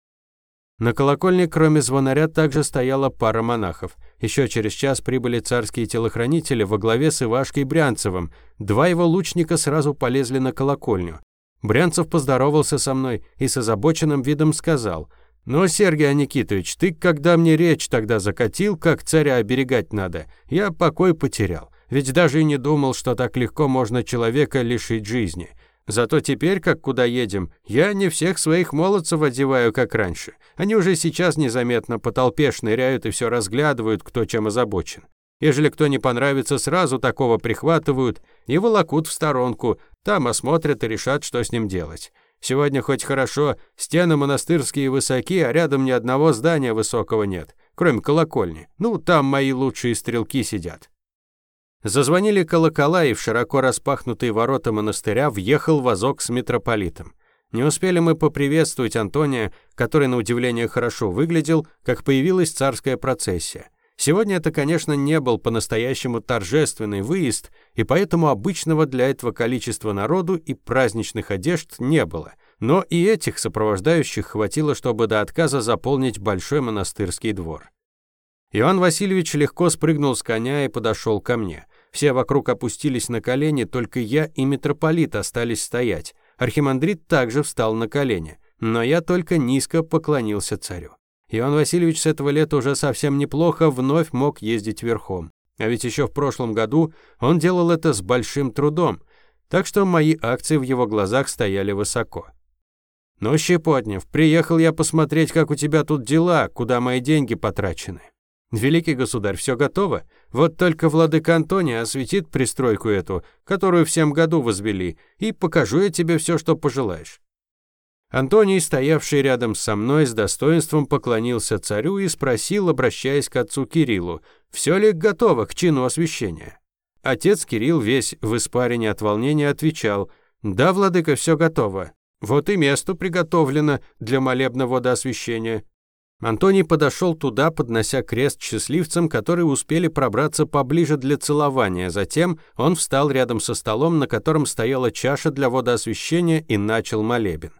На колокольне, кроме звонаря, также стояла пара монахов. Еще через час прибыли царские телохранители во главе с Ивашкой Брянцевым. Два его лучника сразу полезли на колокольню. Брянцев поздоровался со мной и с озабоченным видом сказал, «Ну, Сергей Никитович, ты когда мне речь тогда закатил, как царя оберегать надо, я покой потерял, ведь даже и не думал, что так легко можно человека лишить жизни. Зато теперь, как куда едем, я не всех своих молодцев одеваю, как раньше. Они уже сейчас незаметно по толпе шныряют и все разглядывают, кто чем озабочен. Ежели кто не понравится, сразу такого прихватывают и волокут в сторонку, там осмотрят и решат, что с ним делать. Сегодня хоть хорошо, стены монастырские высоки, а рядом ни одного здания высокого нет, кроме колокольни. Ну, там мои лучшие стрелки сидят. Зазвонили колокола, и в широко распахнутые ворота монастыря въехал вазок с митрополитом. Не успели мы поприветствовать Антония, который на удивление хорошо выглядел, как появилась царская процессия. Сегодня это, конечно, не был по-настоящему торжественный выезд, и поэтому обычного для этого количества народу и праздничных одежд не было. Но и этих сопровождающих хватило, чтобы до отказа заполнить большой монастырский двор. Иван Васильевич легко спрыгнул с коня и подошел ко мне. Все вокруг опустились на колени, только я и митрополит остались стоять. Архимандрит также встал на колени, но я только низко поклонился царю. Иван Васильевич с этого лета уже совсем неплохо вновь мог ездить верхом. А ведь еще в прошлом году он делал это с большим трудом, так что мои акции в его глазах стояли высоко. «Ну, Щепотнев, приехал я посмотреть, как у тебя тут дела, куда мои деньги потрачены». «Великий государь, все готово. Вот только владыка Антония осветит пристройку эту, которую всем году возвели, и покажу я тебе все, что пожелаешь». Антоний, стоявший рядом со мной, с достоинством поклонился царю и спросил, обращаясь к отцу Кириллу, все ли готово к чину освящения. Отец Кирилл, весь в испарине от волнения, отвечал, «Да, владыка, все готово. Вот и место приготовлено для молебного водоосвящения. Антоний подошел туда, поднося крест счастливцам, которые успели пробраться поближе для целования. Затем он встал рядом со столом, на котором стояла чаша для водоосвящения, и начал молебен.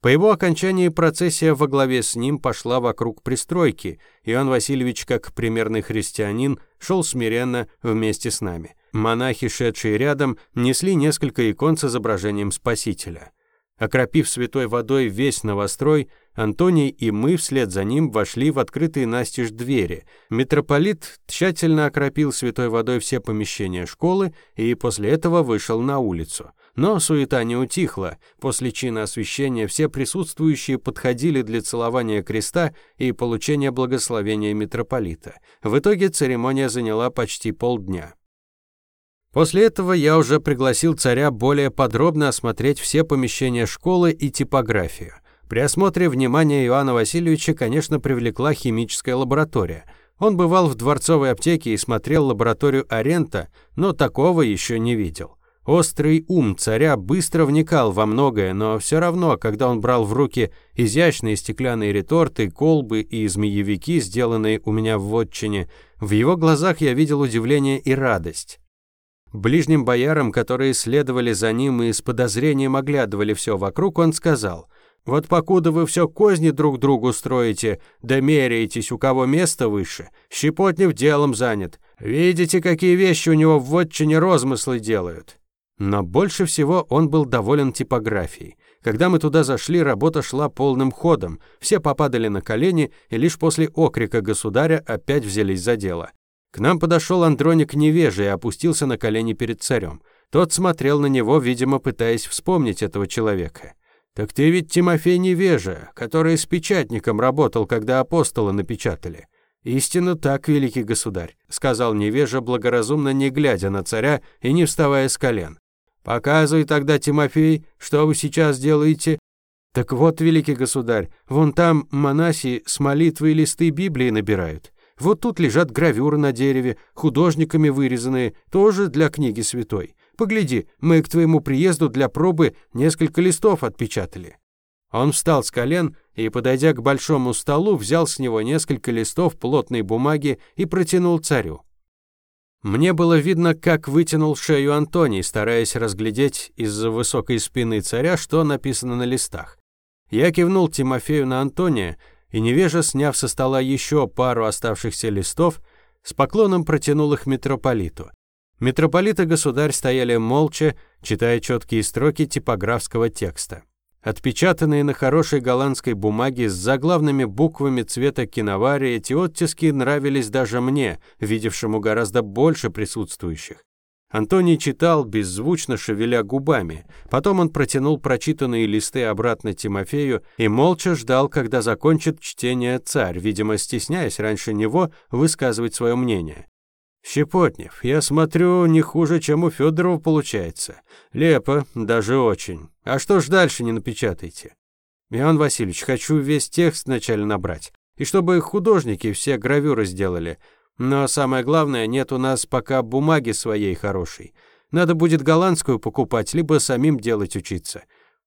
По его окончании процессия во главе с ним пошла вокруг пристройки. Иоанн Васильевич, как примерный христианин, шел смиренно вместе с нами. Монахи, шедшие рядом, несли несколько икон с изображением Спасителя. Окропив святой водой весь новострой, Антоний и мы вслед за ним вошли в открытые настежь двери. Митрополит тщательно окропил святой водой все помещения школы и после этого вышел на улицу. Но суета не утихла. После чина освящения все присутствующие подходили для целования креста и получения благословения митрополита. В итоге церемония заняла почти полдня. После этого я уже пригласил царя более подробно осмотреть все помещения школы и типографию. При осмотре внимания Иоанна Васильевича, конечно, привлекла химическая лаборатория. Он бывал в дворцовой аптеке и смотрел лабораторию Арента, но такого еще не видел. Острый ум царя быстро вникал во многое, но все равно, когда он брал в руки изящные стеклянные реторты, колбы и змеевики, сделанные у меня в вотчине, в его глазах я видел удивление и радость. Ближним боярам, которые следовали за ним и с подозрением оглядывали все вокруг, он сказал, «Вот покуда вы все козни друг другу строите, да меряетесь, у кого место выше, Щепотнев делом занят. Видите, какие вещи у него в вотчине розмыслы делают». Но больше всего он был доволен типографией. Когда мы туда зашли, работа шла полным ходом. Все попадали на колени, и лишь после окрика государя опять взялись за дело. К нам подошел Андроник невежий и опустился на колени перед царем. Тот смотрел на него, видимо, пытаясь вспомнить этого человека. «Так ты ведь Тимофей Невежа, который с печатником работал, когда апостолы напечатали». «Истинно так, великий государь», — сказал Невежа, благоразумно не глядя на царя и не вставая с колен. «Показывай тогда, Тимофей, что вы сейчас делаете?» «Так вот, великий государь, вон там монаси с молитвой листы Библии набирают. Вот тут лежат гравюры на дереве, художниками вырезанные, тоже для книги святой. Погляди, мы к твоему приезду для пробы несколько листов отпечатали». Он встал с колен и, подойдя к большому столу, взял с него несколько листов плотной бумаги и протянул царю. Мне было видно, как вытянул шею Антоний, стараясь разглядеть из-за высокой спины царя, что написано на листах. Я кивнул Тимофею на Антония, и невежа, сняв со стола еще пару оставшихся листов, с поклоном протянул их митрополиту. Митрополит и государь стояли молча, читая четкие строки типографского текста. Отпечатанные на хорошей голландской бумаге с заглавными буквами цвета киновария, эти оттиски нравились даже мне, видевшему гораздо больше присутствующих. Антоний читал, беззвучно шевеля губами. Потом он протянул прочитанные листы обратно Тимофею и молча ждал, когда закончит чтение царь, видимо, стесняясь раньше него высказывать свое мнение. «Щепотнев, я смотрю, не хуже, чем у Федорова получается. Лепо, даже очень. А что ж дальше не напечатаете?» «Иван Васильевич, хочу весь текст вначале набрать. И чтобы художники все гравюры сделали. Но самое главное, нет у нас пока бумаги своей хорошей. Надо будет голландскую покупать, либо самим делать учиться.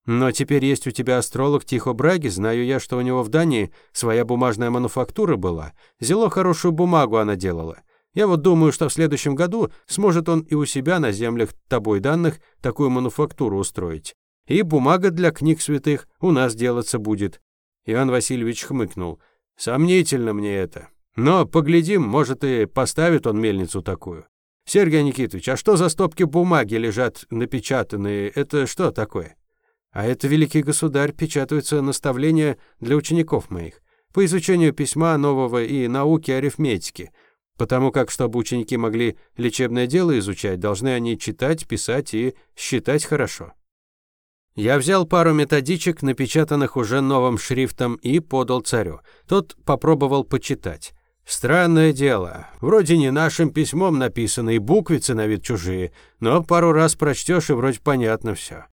Но теперь есть у тебя астролог Тихо Браги, знаю я, что у него в Дании своя бумажная мануфактура была. Зело хорошую бумагу она делала. Я вот думаю, что в следующем году сможет он и у себя на землях тобой данных такую мануфактуру устроить. И бумага для книг святых у нас делаться будет. Иван Васильевич хмыкнул. Сомнительно мне это. Но поглядим, может и поставит он мельницу такую. Сергей Никитович, а что за стопки бумаги лежат напечатанные? Это что такое? А это, великий государь, печатаются наставления для учеников моих по изучению письма нового и науки арифметики – Потому как, чтобы ученики могли лечебное дело изучать, должны они читать, писать и считать хорошо. Я взял пару методичек, напечатанных уже новым шрифтом, и подал царю. Тот попробовал почитать. Странное дело. Вроде не нашим письмом написано, и буквицы на вид чужие, но пару раз прочтешь, и вроде понятно все.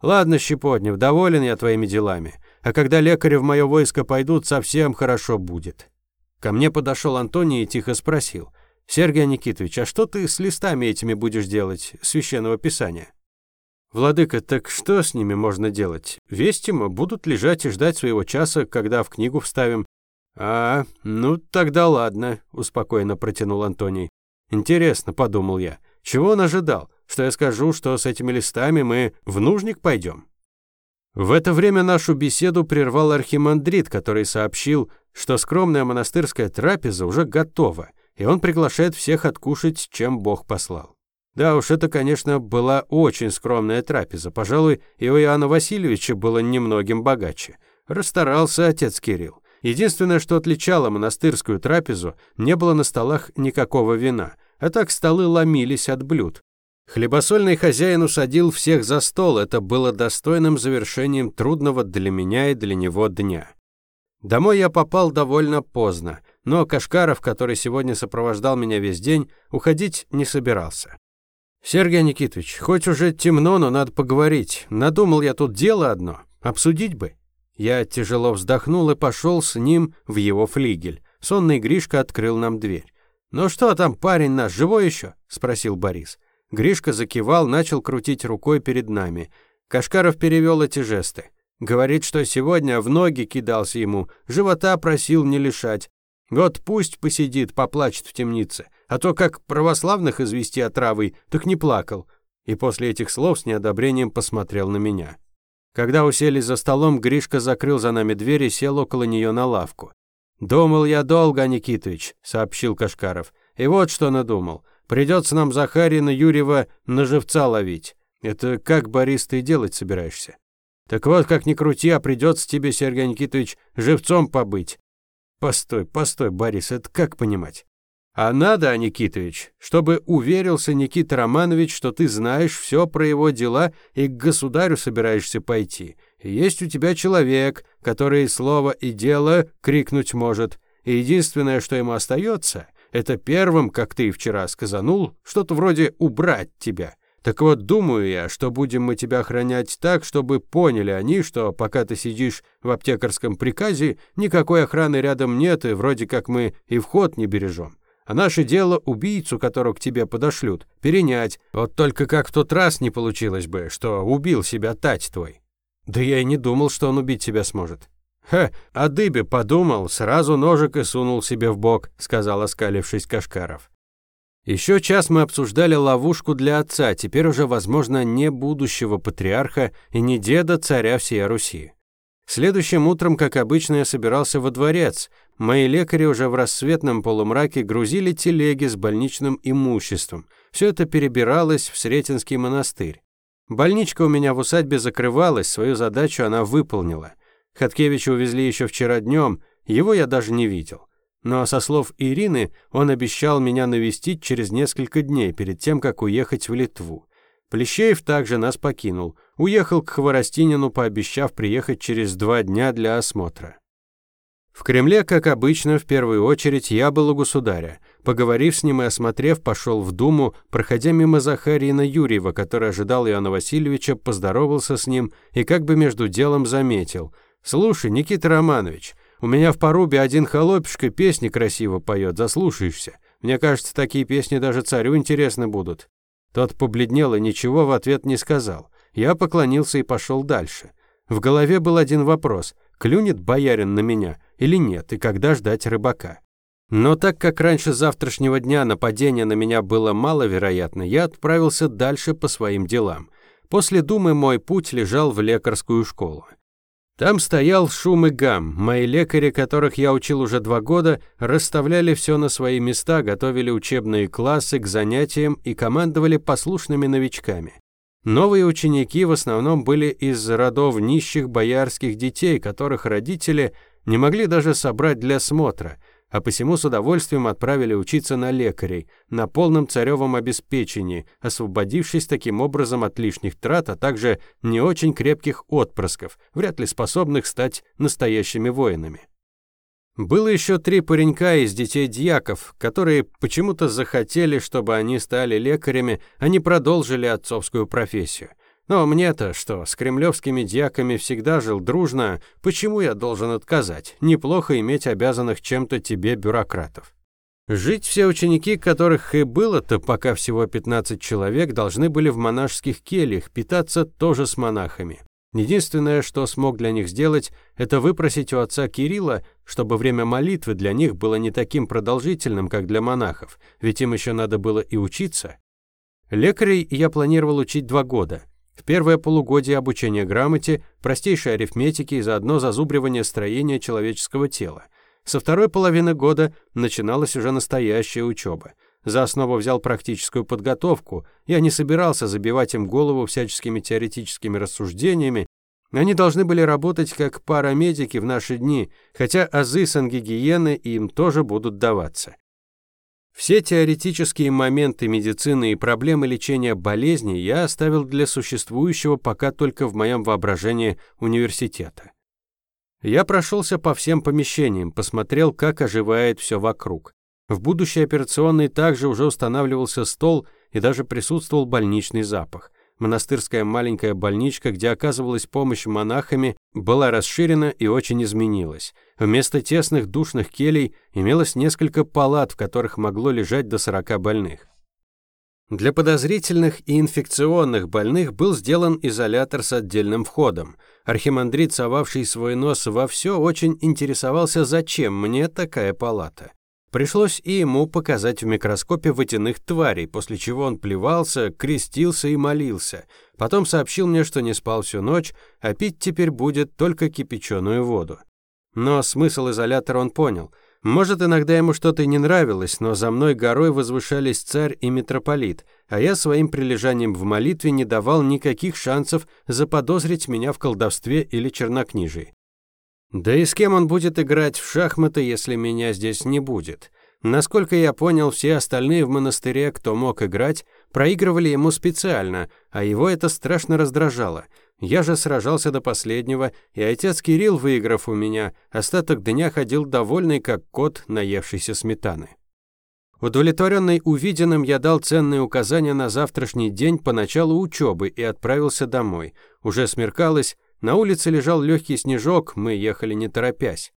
Ладно, Щепотнев, доволен я твоими делами. А когда лекари в мое войско пойдут, совсем хорошо будет. Ко мне подошел Антоний и тихо спросил. «Сергей Никитович, а что ты с листами этими будешь делать, священного писания?» «Владыка, так что с ними можно делать? Вестимо будут лежать и ждать своего часа, когда в книгу вставим». «А, ну тогда ладно», — успокоенно протянул Антоний. «Интересно», — подумал я, — «чего он ожидал? Что я скажу, что с этими листами мы в нужник пойдем?» В это время нашу беседу прервал архимандрит, который сообщил, что скромная монастырская трапеза уже готова, и он приглашает всех откушать, чем Бог послал. Да уж, это, конечно, была очень скромная трапеза. Пожалуй, и у Иоанна Васильевича было немногим богаче. Расстарался отец Кирилл. Единственное, что отличало монастырскую трапезу, не было на столах никакого вина, а так столы ломились от блюд. Хлебосольный хозяин усадил всех за стол, это было достойным завершением трудного для меня и для него дня. Домой я попал довольно поздно, но Кашкаров, который сегодня сопровождал меня весь день, уходить не собирался. «Сергей Никитович, хоть уже темно, но надо поговорить. Надумал я тут дело одно. Обсудить бы». Я тяжело вздохнул и пошел с ним в его флигель. Сонный Гришка открыл нам дверь. «Ну что там, парень наш, живой еще?» – спросил Борис. Гришка закивал, начал крутить рукой перед нами. Кашкаров перевел эти жесты. Говорит, что сегодня в ноги кидался ему, живота просил не лишать. Вот пусть посидит, поплачет в темнице, а то как православных извести отравой, так не плакал. И после этих слов с неодобрением посмотрел на меня. Когда усели за столом, Гришка закрыл за нами дверь и сел около нее на лавку. «Думал я долго, Никитович», — сообщил Кашкаров. «И вот что надумал. Придется нам Захарина Юрьева на живца ловить. Это как, Борис, ты делать собираешься? Так вот, как ни крути, а придется тебе, Сергей Никитович, живцом побыть. Постой, постой, Борис, это как понимать? А надо, Никитович, чтобы уверился Никита Романович, что ты знаешь все про его дела и к государю собираешься пойти. есть у тебя человек, который слово и дело крикнуть может. И единственное, что ему остается, это первым, как ты вчера сказанул, что-то вроде убрать тебя. Так вот, думаю я, что будем мы тебя охранять так, чтобы поняли они, что пока ты сидишь в аптекарском приказе, никакой охраны рядом нет, и вроде как мы и вход не бережем. А наше дело убийцу, которого к тебе подошлют, перенять. Вот только как в тот раз не получилось бы, что убил себя тать твой. Да я и не думал, что он убить тебя сможет. «Ха, о дыбе подумал, сразу ножик и сунул себе в бок», — сказал, оскалившись Кашкаров. Еще час мы обсуждали ловушку для отца, теперь уже, возможно, не будущего патриарха и не деда царя всей Руси. Следующим утром, как обычно, я собирался во дворец. Мои лекари уже в рассветном полумраке грузили телеги с больничным имуществом. Все это перебиралось в Сретенский монастырь. Больничка у меня в усадьбе закрывалась, свою задачу она выполнила. Хаткевича увезли еще вчера днем, его я даже не видел. Но, со слов Ирины, он обещал меня навестить через несколько дней перед тем, как уехать в Литву. Плещеев также нас покинул. Уехал к Хворостинину, пообещав приехать через два дня для осмотра. В Кремле, как обычно, в первую очередь я был у государя. Поговорив с ним и осмотрев, пошел в Думу, проходя мимо Захарина Юрьева, который ожидал Иоанна Васильевича, поздоровался с ним и как бы между делом заметил. «Слушай, Никита Романович, у меня в порубе один холопишка песни красиво поет, заслушаешься. Мне кажется, такие песни даже царю интересны будут». Тот побледнел и ничего в ответ не сказал. Я поклонился и пошел дальше. В голове был один вопрос. Клюнет боярин на меня или нет, и когда ждать рыбака? Но так как раньше завтрашнего дня нападения на меня было маловероятно, я отправился дальше по своим делам. После думы мой путь лежал в лекарскую школу. Там стоял шум и гам. Мои лекари, которых я учил уже два года, расставляли все на свои места, готовили учебные классы к занятиям и командовали послушными новичками. Новые ученики в основном были из родов нищих боярских детей, которых родители не могли даже собрать для смотра – а посему с удовольствием отправили учиться на лекарей, на полном царевом обеспечении, освободившись таким образом от лишних трат, а также не очень крепких отпрысков, вряд ли способных стать настоящими воинами. Было еще три паренька из детей дьяков, которые почему-то захотели, чтобы они стали лекарями, а не продолжили отцовскую профессию – но мне-то что, с кремлевскими дьяками всегда жил дружно, почему я должен отказать? Неплохо иметь обязанных чем-то тебе бюрократов. Жить все ученики, которых и было-то пока всего 15 человек, должны были в монашеских кельях, питаться тоже с монахами. Единственное, что смог для них сделать, это выпросить у отца Кирилла, чтобы время молитвы для них было не таким продолжительным, как для монахов, ведь им еще надо было и учиться. Лекарей я планировал учить два года – в первое полугодие обучения грамоте, простейшей арифметике и заодно зазубривание строения человеческого тела. Со второй половины года начиналась уже настоящая учеба. За основу взял практическую подготовку. Я не собирался забивать им голову всяческими теоретическими рассуждениями. Они должны были работать как парамедики в наши дни, хотя азы сангигиены им тоже будут даваться. Все теоретические моменты медицины и проблемы лечения болезней я оставил для существующего пока только в моем воображении университета. Я прошелся по всем помещениям, посмотрел, как оживает все вокруг. В будущей операционной также уже устанавливался стол и даже присутствовал больничный запах. Монастырская маленькая больничка, где оказывалась помощь монахами, была расширена и очень изменилась. Вместо тесных душных келей имелось несколько палат, в которых могло лежать до 40 больных. Для подозрительных и инфекционных больных был сделан изолятор с отдельным входом. Архимандрит, совавший свой нос во все, очень интересовался, зачем мне такая палата. Пришлось и ему показать в микроскопе водяных тварей, после чего он плевался, крестился и молился. Потом сообщил мне, что не спал всю ночь, а пить теперь будет только кипяченую воду. Но смысл изолятора он понял. Может, иногда ему что-то не нравилось, но за мной горой возвышались царь и митрополит, а я своим прилежанием в молитве не давал никаких шансов заподозрить меня в колдовстве или чернокнижии. Да и с кем он будет играть в шахматы, если меня здесь не будет? Насколько я понял, все остальные в монастыре, кто мог играть, проигрывали ему специально, а его это страшно раздражало. Я же сражался до последнего, и отец Кирилл, выиграв у меня, остаток дня ходил довольный, как кот, наевшийся сметаны. Удовлетворенный увиденным, я дал ценные указания на завтрашний день по началу учебы и отправился домой. Уже смеркалось, на улице лежал легкий снежок, мы ехали не торопясь.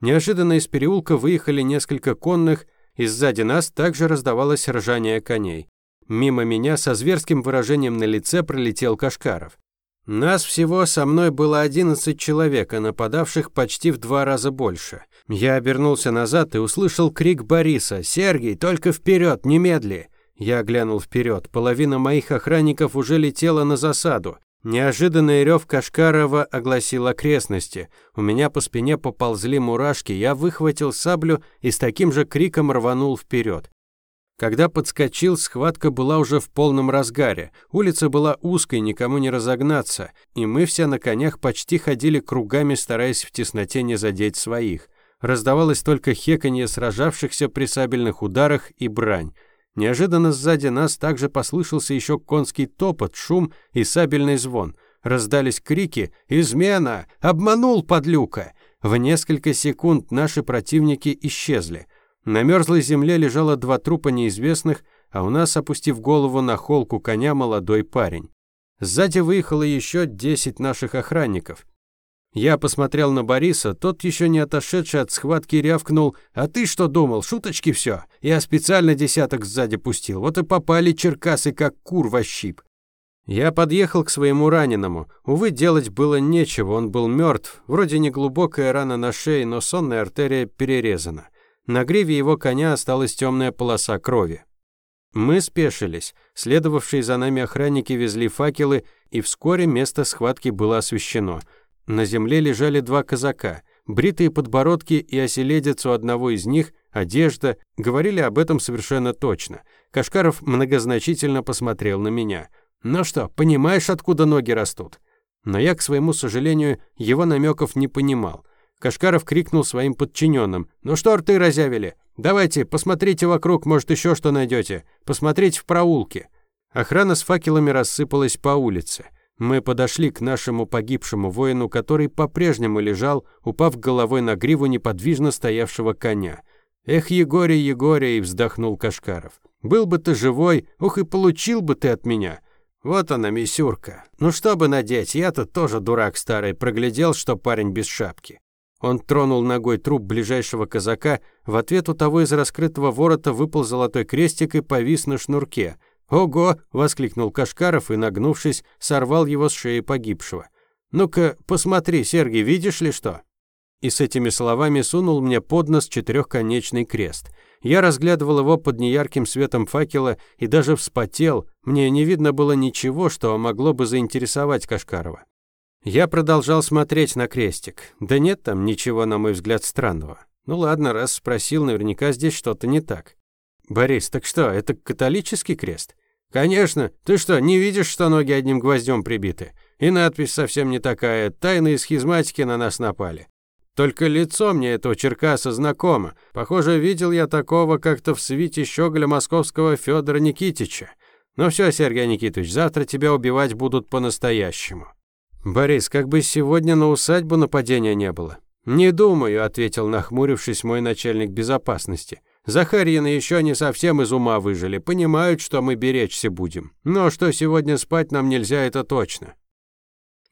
Неожиданно из переулка выехали несколько конных, и сзади нас также раздавалось ржание коней. Мимо меня со зверским выражением на лице пролетел Кашкаров. Нас всего со мной было 11 человек, а нападавших почти в два раза больше. Я обернулся назад и услышал крик Бориса «Сергей, только вперед, немедли!» Я глянул вперед. Половина моих охранников уже летела на засаду. Неожиданный рев Кашкарова огласил окрестности. У меня по спине поползли мурашки, я выхватил саблю и с таким же криком рванул вперед. Когда подскочил, схватка была уже в полном разгаре. Улица была узкой, никому не разогнаться, и мы все на конях почти ходили кругами, стараясь в тесноте не задеть своих. Раздавалось только хеканье сражавшихся при сабельных ударах и брань. Неожиданно сзади нас также послышался еще конский топот, шум и сабельный звон. Раздались крики «Измена! Обманул, подлюка!» В несколько секунд наши противники исчезли. На мерзлой земле лежало два трупа неизвестных, а у нас, опустив голову на холку коня, молодой парень. Сзади выехало еще десять наших охранников. Я посмотрел на Бориса, тот еще не отошедший от схватки рявкнул. «А ты что думал, шуточки все? Я специально десяток сзади пустил, вот и попали черкасы, как кур во щип». Я подъехал к своему раненому. Увы, делать было нечего, он был мертв. Вроде не глубокая рана на шее, но сонная артерия перерезана. На гриве его коня осталась темная полоса крови. Мы спешились. Следовавшие за нами охранники везли факелы, и вскоре место схватки было освещено – на земле лежали два казака. Бритые подбородки и оселедец у одного из них, одежда, говорили об этом совершенно точно. Кашкаров многозначительно посмотрел на меня. «Ну что, понимаешь, откуда ноги растут?» Но я, к своему сожалению, его намеков не понимал. Кашкаров крикнул своим подчиненным. «Ну что рты разявили? Давайте, посмотрите вокруг, может, еще что найдете. Посмотрите в проулке». Охрана с факелами рассыпалась по улице. Мы подошли к нашему погибшему воину, который по-прежнему лежал, упав головой на гриву неподвижно стоявшего коня. «Эх, Егорий, Егорий!» – вздохнул Кашкаров. «Был бы ты живой, ух и получил бы ты от меня!» «Вот она, мисюрка. Ну что бы надеть, я-то тоже дурак старый, проглядел, что парень без шапки». Он тронул ногой труп ближайшего казака, в ответ у того из раскрытого ворота выпал золотой крестик и повис на шнурке – «Ого!» — воскликнул Кашкаров и, нагнувшись, сорвал его с шеи погибшего. «Ну-ка, посмотри, Сергей, видишь ли что?» И с этими словами сунул мне под нос четырехконечный крест. Я разглядывал его под неярким светом факела и даже вспотел. Мне не видно было ничего, что могло бы заинтересовать Кашкарова. Я продолжал смотреть на крестик. Да нет там ничего, на мой взгляд, странного. Ну ладно, раз спросил, наверняка здесь что-то не так. «Борис, так что, это католический крест?» «Конечно. Ты что, не видишь, что ноги одним гвоздем прибиты? И надпись совсем не такая. Тайные схизматики на нас напали. Только лицо мне этого Черкаса знакомо. Похоже, видел я такого как-то в свите щеголя московского Федора Никитича. Ну все, Сергей Никитович, завтра тебя убивать будут по-настоящему». «Борис, как бы сегодня на усадьбу нападения не было». «Не думаю», — ответил, нахмурившись, мой начальник безопасности. Захарьины еще не совсем из ума выжили, понимают, что мы беречься будем. Но что сегодня спать нам нельзя, это точно.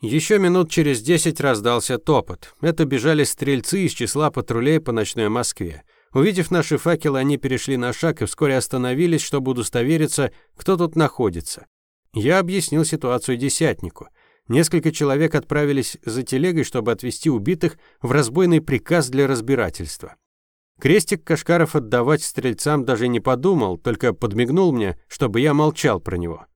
Еще минут через десять раздался топот. Это бежали стрельцы из числа патрулей по ночной Москве. Увидев наши факелы, они перешли на шаг и вскоре остановились, чтобы удостовериться, кто тут находится. Я объяснил ситуацию десятнику. Несколько человек отправились за телегой, чтобы отвезти убитых в разбойный приказ для разбирательства. Крестик Кашкаров отдавать стрельцам даже не подумал, только подмигнул мне, чтобы я молчал про него.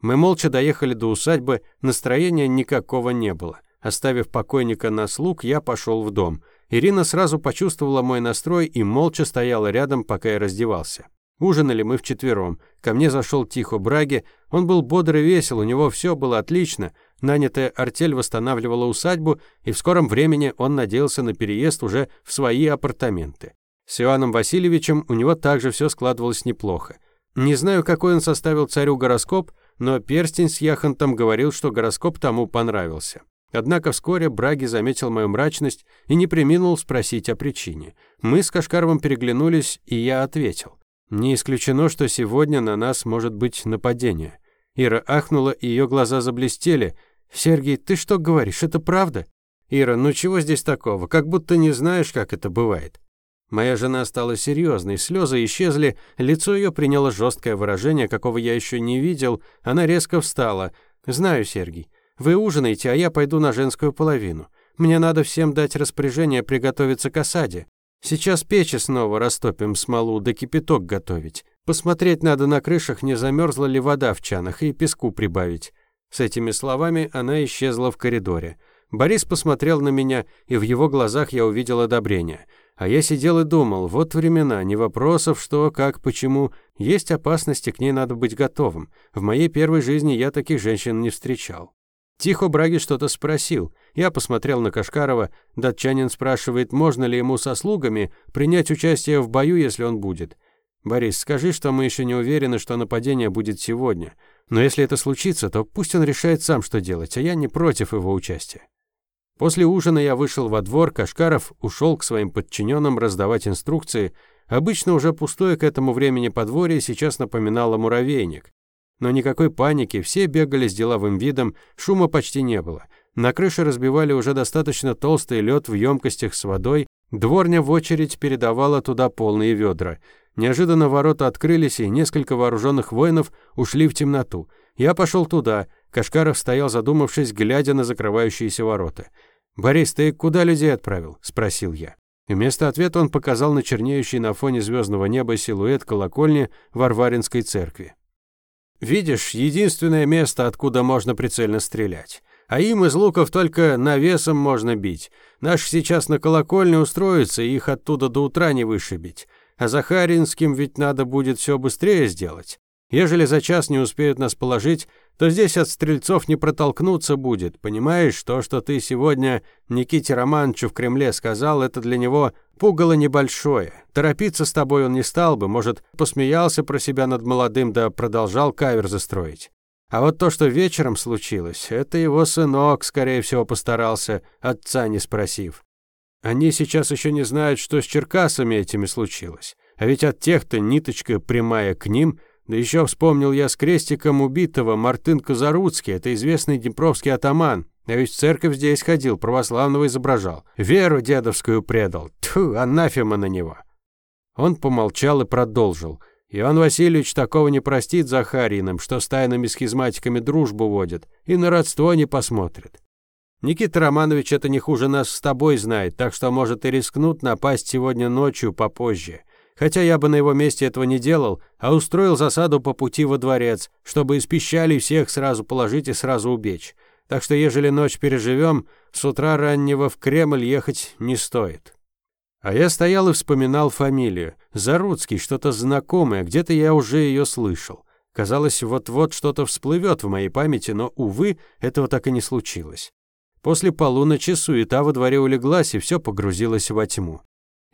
Мы молча доехали до усадьбы, настроения никакого не было. Оставив покойника на слуг, я пошел в дом. Ирина сразу почувствовала мой настрой и молча стояла рядом, пока я раздевался. Ужинали мы вчетвером. Ко мне зашел Тихо Браги. Он был бодр и весел, у него все было отлично. Нанятая артель восстанавливала усадьбу, и в скором времени он надеялся на переезд уже в свои апартаменты. С Иоанном Васильевичем у него также все складывалось неплохо. Не знаю, какой он составил царю гороскоп, но перстень с Яхонтом говорил, что гороскоп тому понравился. Однако вскоре Браги заметил мою мрачность и не преминул спросить о причине. Мы с Кашкаровым переглянулись, и я ответил. Не исключено, что сегодня на нас может быть нападение. Ира ахнула, и ее глаза заблестели. «Сергей, ты что говоришь, это правда?» «Ира, ну чего здесь такого? Как будто не знаешь, как это бывает». Моя жена стала серьезной, слезы исчезли, лицо ее приняло жесткое выражение, какого я еще не видел. Она резко встала. «Знаю, Сергей, вы ужинаете, а я пойду на женскую половину. Мне надо всем дать распоряжение приготовиться к осаде. Сейчас печи снова растопим смолу, да кипяток готовить. Посмотреть надо на крышах, не замерзла ли вода в чанах, и песку прибавить». С этими словами она исчезла в коридоре. Борис посмотрел на меня, и в его глазах я увидел одобрение. А я сидел и думал, вот времена, не вопросов, что, как, почему. Есть опасности, к ней надо быть готовым. В моей первой жизни я таких женщин не встречал. Тихо Браги что-то спросил. Я посмотрел на Кашкарова. Датчанин спрашивает, можно ли ему со слугами принять участие в бою, если он будет. «Борис, скажи, что мы еще не уверены, что нападение будет сегодня. Но если это случится, то пусть он решает сам, что делать, а я не против его участия». После ужина я вышел во двор, Кашкаров ушел к своим подчиненным раздавать инструкции. Обычно уже пустое к этому времени подворье сейчас напоминало муравейник. Но никакой паники, все бегали с деловым видом, шума почти не было. На крыше разбивали уже достаточно толстый лед в емкостях с водой, дворня в очередь передавала туда полные ведра. Неожиданно ворота открылись, и несколько вооруженных воинов ушли в темноту. Я пошел туда, Кашкаров стоял задумавшись, глядя на закрывающиеся ворота. «Борис, ты куда людей отправил?» – спросил я. И вместо ответа он показал на чернеющий на фоне звездного неба силуэт колокольни Варваринской церкви. Видишь, единственное место, откуда можно прицельно стрелять. А им из луков только навесом можно бить. Наши сейчас на колокольне устроятся, их оттуда до утра не вышибить. А Захаринским ведь надо будет все быстрее сделать. Ежели за час не успеют нас положить, то здесь от стрельцов не протолкнуться будет. Понимаешь, то, что ты сегодня Никите Романовичу в Кремле сказал, это для него пугало небольшое. Торопиться с тобой он не стал бы, может, посмеялся про себя над молодым, да продолжал кавер застроить. А вот то, что вечером случилось, это его сынок, скорее всего, постарался, отца не спросив. Они сейчас еще не знают, что с Черкасами этими случилось. А ведь от тех-то ниточка прямая к ним – да еще вспомнил я с крестиком убитого Мартын Казаруцкий, это известный днепровский атаман. А ведь в церковь здесь ходил, православного изображал. Веру дедовскую предал. Тьфу, анафема на него. Он помолчал и продолжил. Иван Васильевич такого не простит Захариным, что с тайными схизматиками дружбу водит, и на родство не посмотрит. Никита Романович это не хуже нас с тобой знает, так что может и рискнут напасть сегодня ночью попозже. Хотя я бы на его месте этого не делал, а устроил засаду по пути во дворец, чтобы из пищали всех сразу положить и сразу убечь. Так что ежели ночь переживем, с утра раннего в Кремль ехать не стоит. А я стоял и вспоминал фамилию. Заруцкий, что-то знакомое, где-то я уже ее слышал. Казалось, вот-вот что-то всплывет в моей памяти, но, увы, этого так и не случилось. После полуночи суета во дворе улеглась, и все погрузилось во тьму.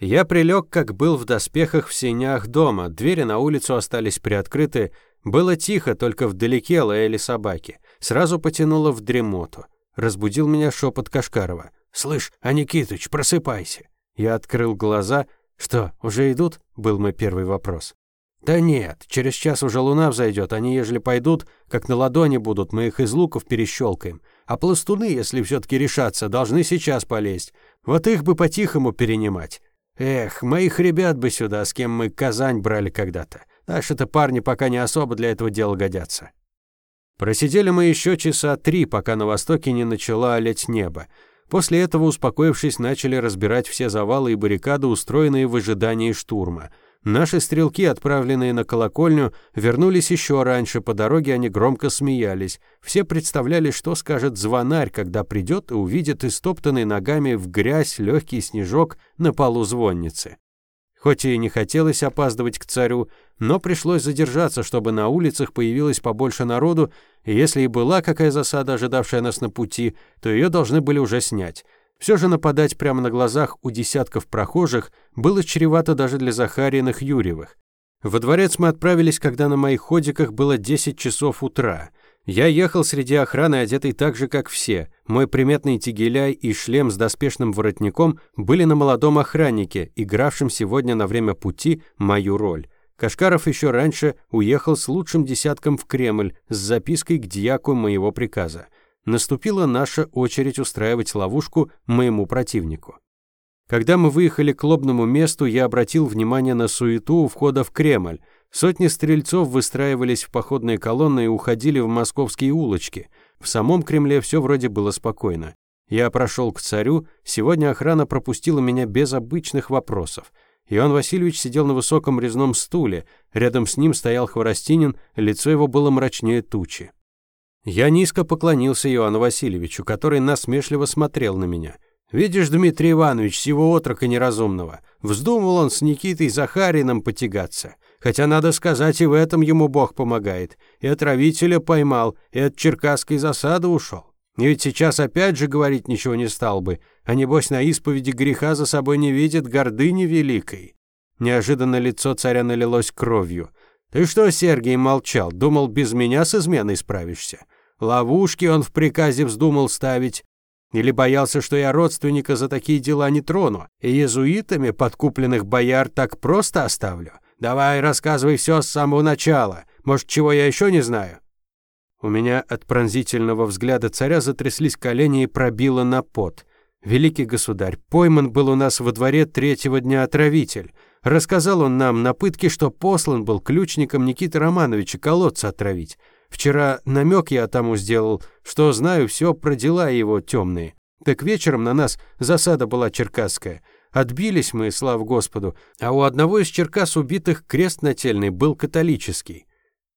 Я прилег, как был в доспехах в сенях дома, двери на улицу остались приоткрыты, было тихо, только вдалеке лаяли собаки. Сразу потянуло в дремоту. Разбудил меня шепот Кашкарова. «Слышь, а Никитыч, просыпайся!» Я открыл глаза. «Что, уже идут?» — был мой первый вопрос. «Да нет, через час уже луна взойдет, они, ежели пойдут, как на ладони будут, мы их из луков перещелкаем. А пластуны, если все-таки решатся, должны сейчас полезть. Вот их бы по-тихому перенимать. Эх, моих ребят бы сюда, с кем мы Казань брали когда-то. Наши-то парни пока не особо для этого дела годятся. Просидели мы еще часа три, пока на востоке не начала олеть небо. После этого, успокоившись, начали разбирать все завалы и баррикады, устроенные в ожидании штурма. Наши стрелки, отправленные на колокольню, вернулись еще раньше, по дороге они громко смеялись. Все представляли, что скажет звонарь, когда придет и увидит истоптанный ногами в грязь легкий снежок на полу звонницы. Хоть и не хотелось опаздывать к царю, но пришлось задержаться, чтобы на улицах появилось побольше народу, и если и была какая засада, ожидавшая нас на пути, то ее должны были уже снять. Все же нападать прямо на глазах у десятков прохожих было чревато даже для Захариных Юрьевых. Во дворец мы отправились, когда на моих ходиках было 10 часов утра – я ехал среди охраны, одетый так же, как все. Мой приметный тигеляй и шлем с доспешным воротником были на молодом охраннике, игравшем сегодня на время пути мою роль. Кашкаров еще раньше уехал с лучшим десятком в Кремль с запиской к дьяку моего приказа. Наступила наша очередь устраивать ловушку моему противнику. Когда мы выехали к лобному месту, я обратил внимание на суету у входа в Кремль. Сотни стрельцов выстраивались в походные колонны и уходили в московские улочки. В самом Кремле все вроде было спокойно. Я прошел к царю, сегодня охрана пропустила меня без обычных вопросов. Иоанн Васильевич сидел на высоком резном стуле, рядом с ним стоял Хворостинин, лицо его было мрачнее тучи. Я низко поклонился Иоанну Васильевичу, который насмешливо смотрел на меня. «Видишь, Дмитрий Иванович, сего отрока неразумного, вздумал он с Никитой Захарином потягаться. Хотя, надо сказать, и в этом ему Бог помогает. И отравителя поймал, и от черкасской засады ушел. И ведь сейчас опять же говорить ничего не стал бы, а небось на исповеди греха за собой не видит гордыни великой. Неожиданно лицо царя налилось кровью. «Ты что, Сергей, молчал? Думал, без меня с изменой справишься? Ловушки он в приказе вздумал ставить. Или боялся, что я родственника за такие дела не трону, и иезуитами подкупленных бояр так просто оставлю? Давай, рассказывай все с самого начала. Может, чего я еще не знаю?» У меня от пронзительного взгляда царя затряслись колени и пробило на пот. «Великий государь, пойман был у нас во дворе третьего дня отравитель. Рассказал он нам на пытке, что послан был ключником Никиты Романовича колодца отравить. Вчера намек я тому сделал, что знаю все про дела его темные. Так вечером на нас засада была черкасская. Отбились мы, слава Господу, а у одного из Черкас убитых крест нательный был католический.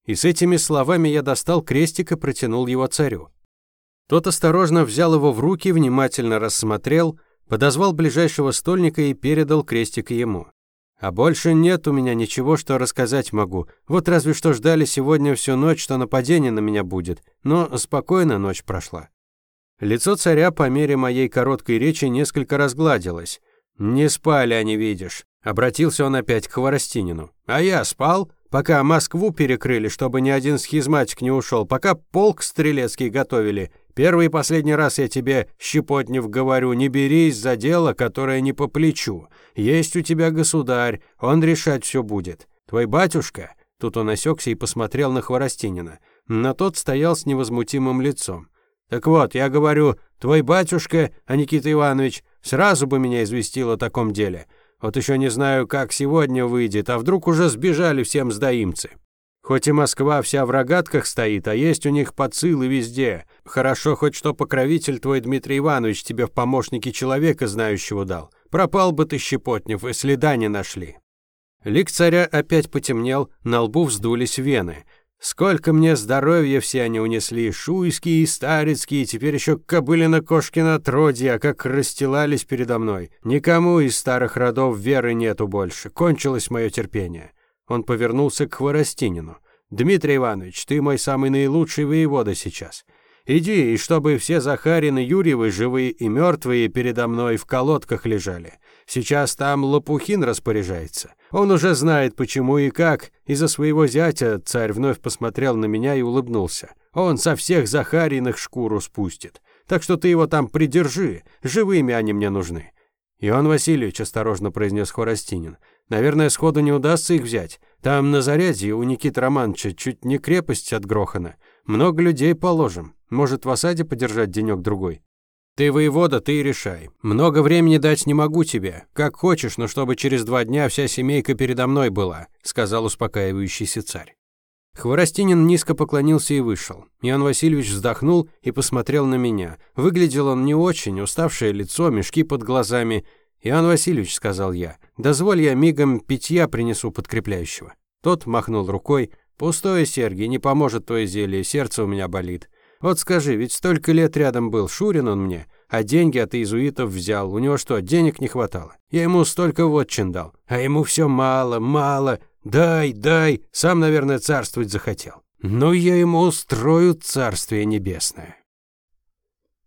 И с этими словами я достал крестик и протянул его царю. Тот осторожно взял его в руки, внимательно рассмотрел, подозвал ближайшего стольника и передал крестик ему. А больше нет у меня ничего, что рассказать могу. Вот разве что ждали сегодня всю ночь, что нападение на меня будет. Но спокойно ночь прошла. Лицо царя по мере моей короткой речи несколько разгладилось. «Не спали они, видишь», — обратился он опять к Хворостинину. «А я спал, пока Москву перекрыли, чтобы ни один схизматик не ушел, пока полк стрелецкий готовили. Первый и последний раз я тебе, Щепотнев, говорю, не берись за дело, которое не по плечу. Есть у тебя государь, он решать все будет. Твой батюшка...» Тут он осекся и посмотрел на Хворостинина. Но тот стоял с невозмутимым лицом. «Так вот, я говорю, твой батюшка, а Никита Иванович, Сразу бы меня известил о таком деле. Вот еще не знаю, как сегодня выйдет, а вдруг уже сбежали всем сдаимцы. Хоть и Москва вся в рогатках стоит, а есть у них подсылы везде. Хорошо хоть что покровитель твой Дмитрий Иванович тебе в помощники человека знающего дал. Пропал бы ты, Щепотнев, и следа не нашли». Лик царя опять потемнел, на лбу вздулись вены. Сколько мне здоровья все они унесли, шуйские старецкие, теперь еще кобылина кошкина отродья, как расстилались передо мной. Никому из старых родов веры нету больше, кончилось мое терпение. Он повернулся к Хворостинину. «Дмитрий Иванович, ты мой самый наилучший воевода сейчас. Иди, и чтобы все Захарины Юрьевы, живые и мертвые, передо мной в колодках лежали. Сейчас там Лопухин распоряжается. Он уже знает, почему и как. Из-за своего зятя царь вновь посмотрел на меня и улыбнулся. Он со всех Захариных шкуру спустит. Так что ты его там придержи. Живыми они мне нужны. Иоанн Васильевич осторожно произнес Хворостинин. Наверное, сходу не удастся их взять. Там на заряде у Никиты Романовича чуть не крепость отгрохана. Много людей положим. Может, в осаде подержать денек-другой. Ты воевода, ты и решай. Много времени дать не могу тебе. Как хочешь, но чтобы через два дня вся семейка передо мной была», — сказал успокаивающийся царь. Хворостинин низко поклонился и вышел. Иоанн Васильевич вздохнул и посмотрел на меня. Выглядел он не очень, уставшее лицо, мешки под глазами. «Иван Васильевич», — сказал я, — «дозволь я мигом питья принесу подкрепляющего». Тот махнул рукой. «Пустое, Сергей, не поможет твое зелье, сердце у меня болит. Вот скажи, ведь столько лет рядом был, Шурин он мне, а деньги от иезуитов взял. У него что, денег не хватало? Я ему столько вотчин дал, а ему все мало, мало. Дай, дай, сам, наверное, царствовать захотел. Ну, я ему устрою царствие небесное».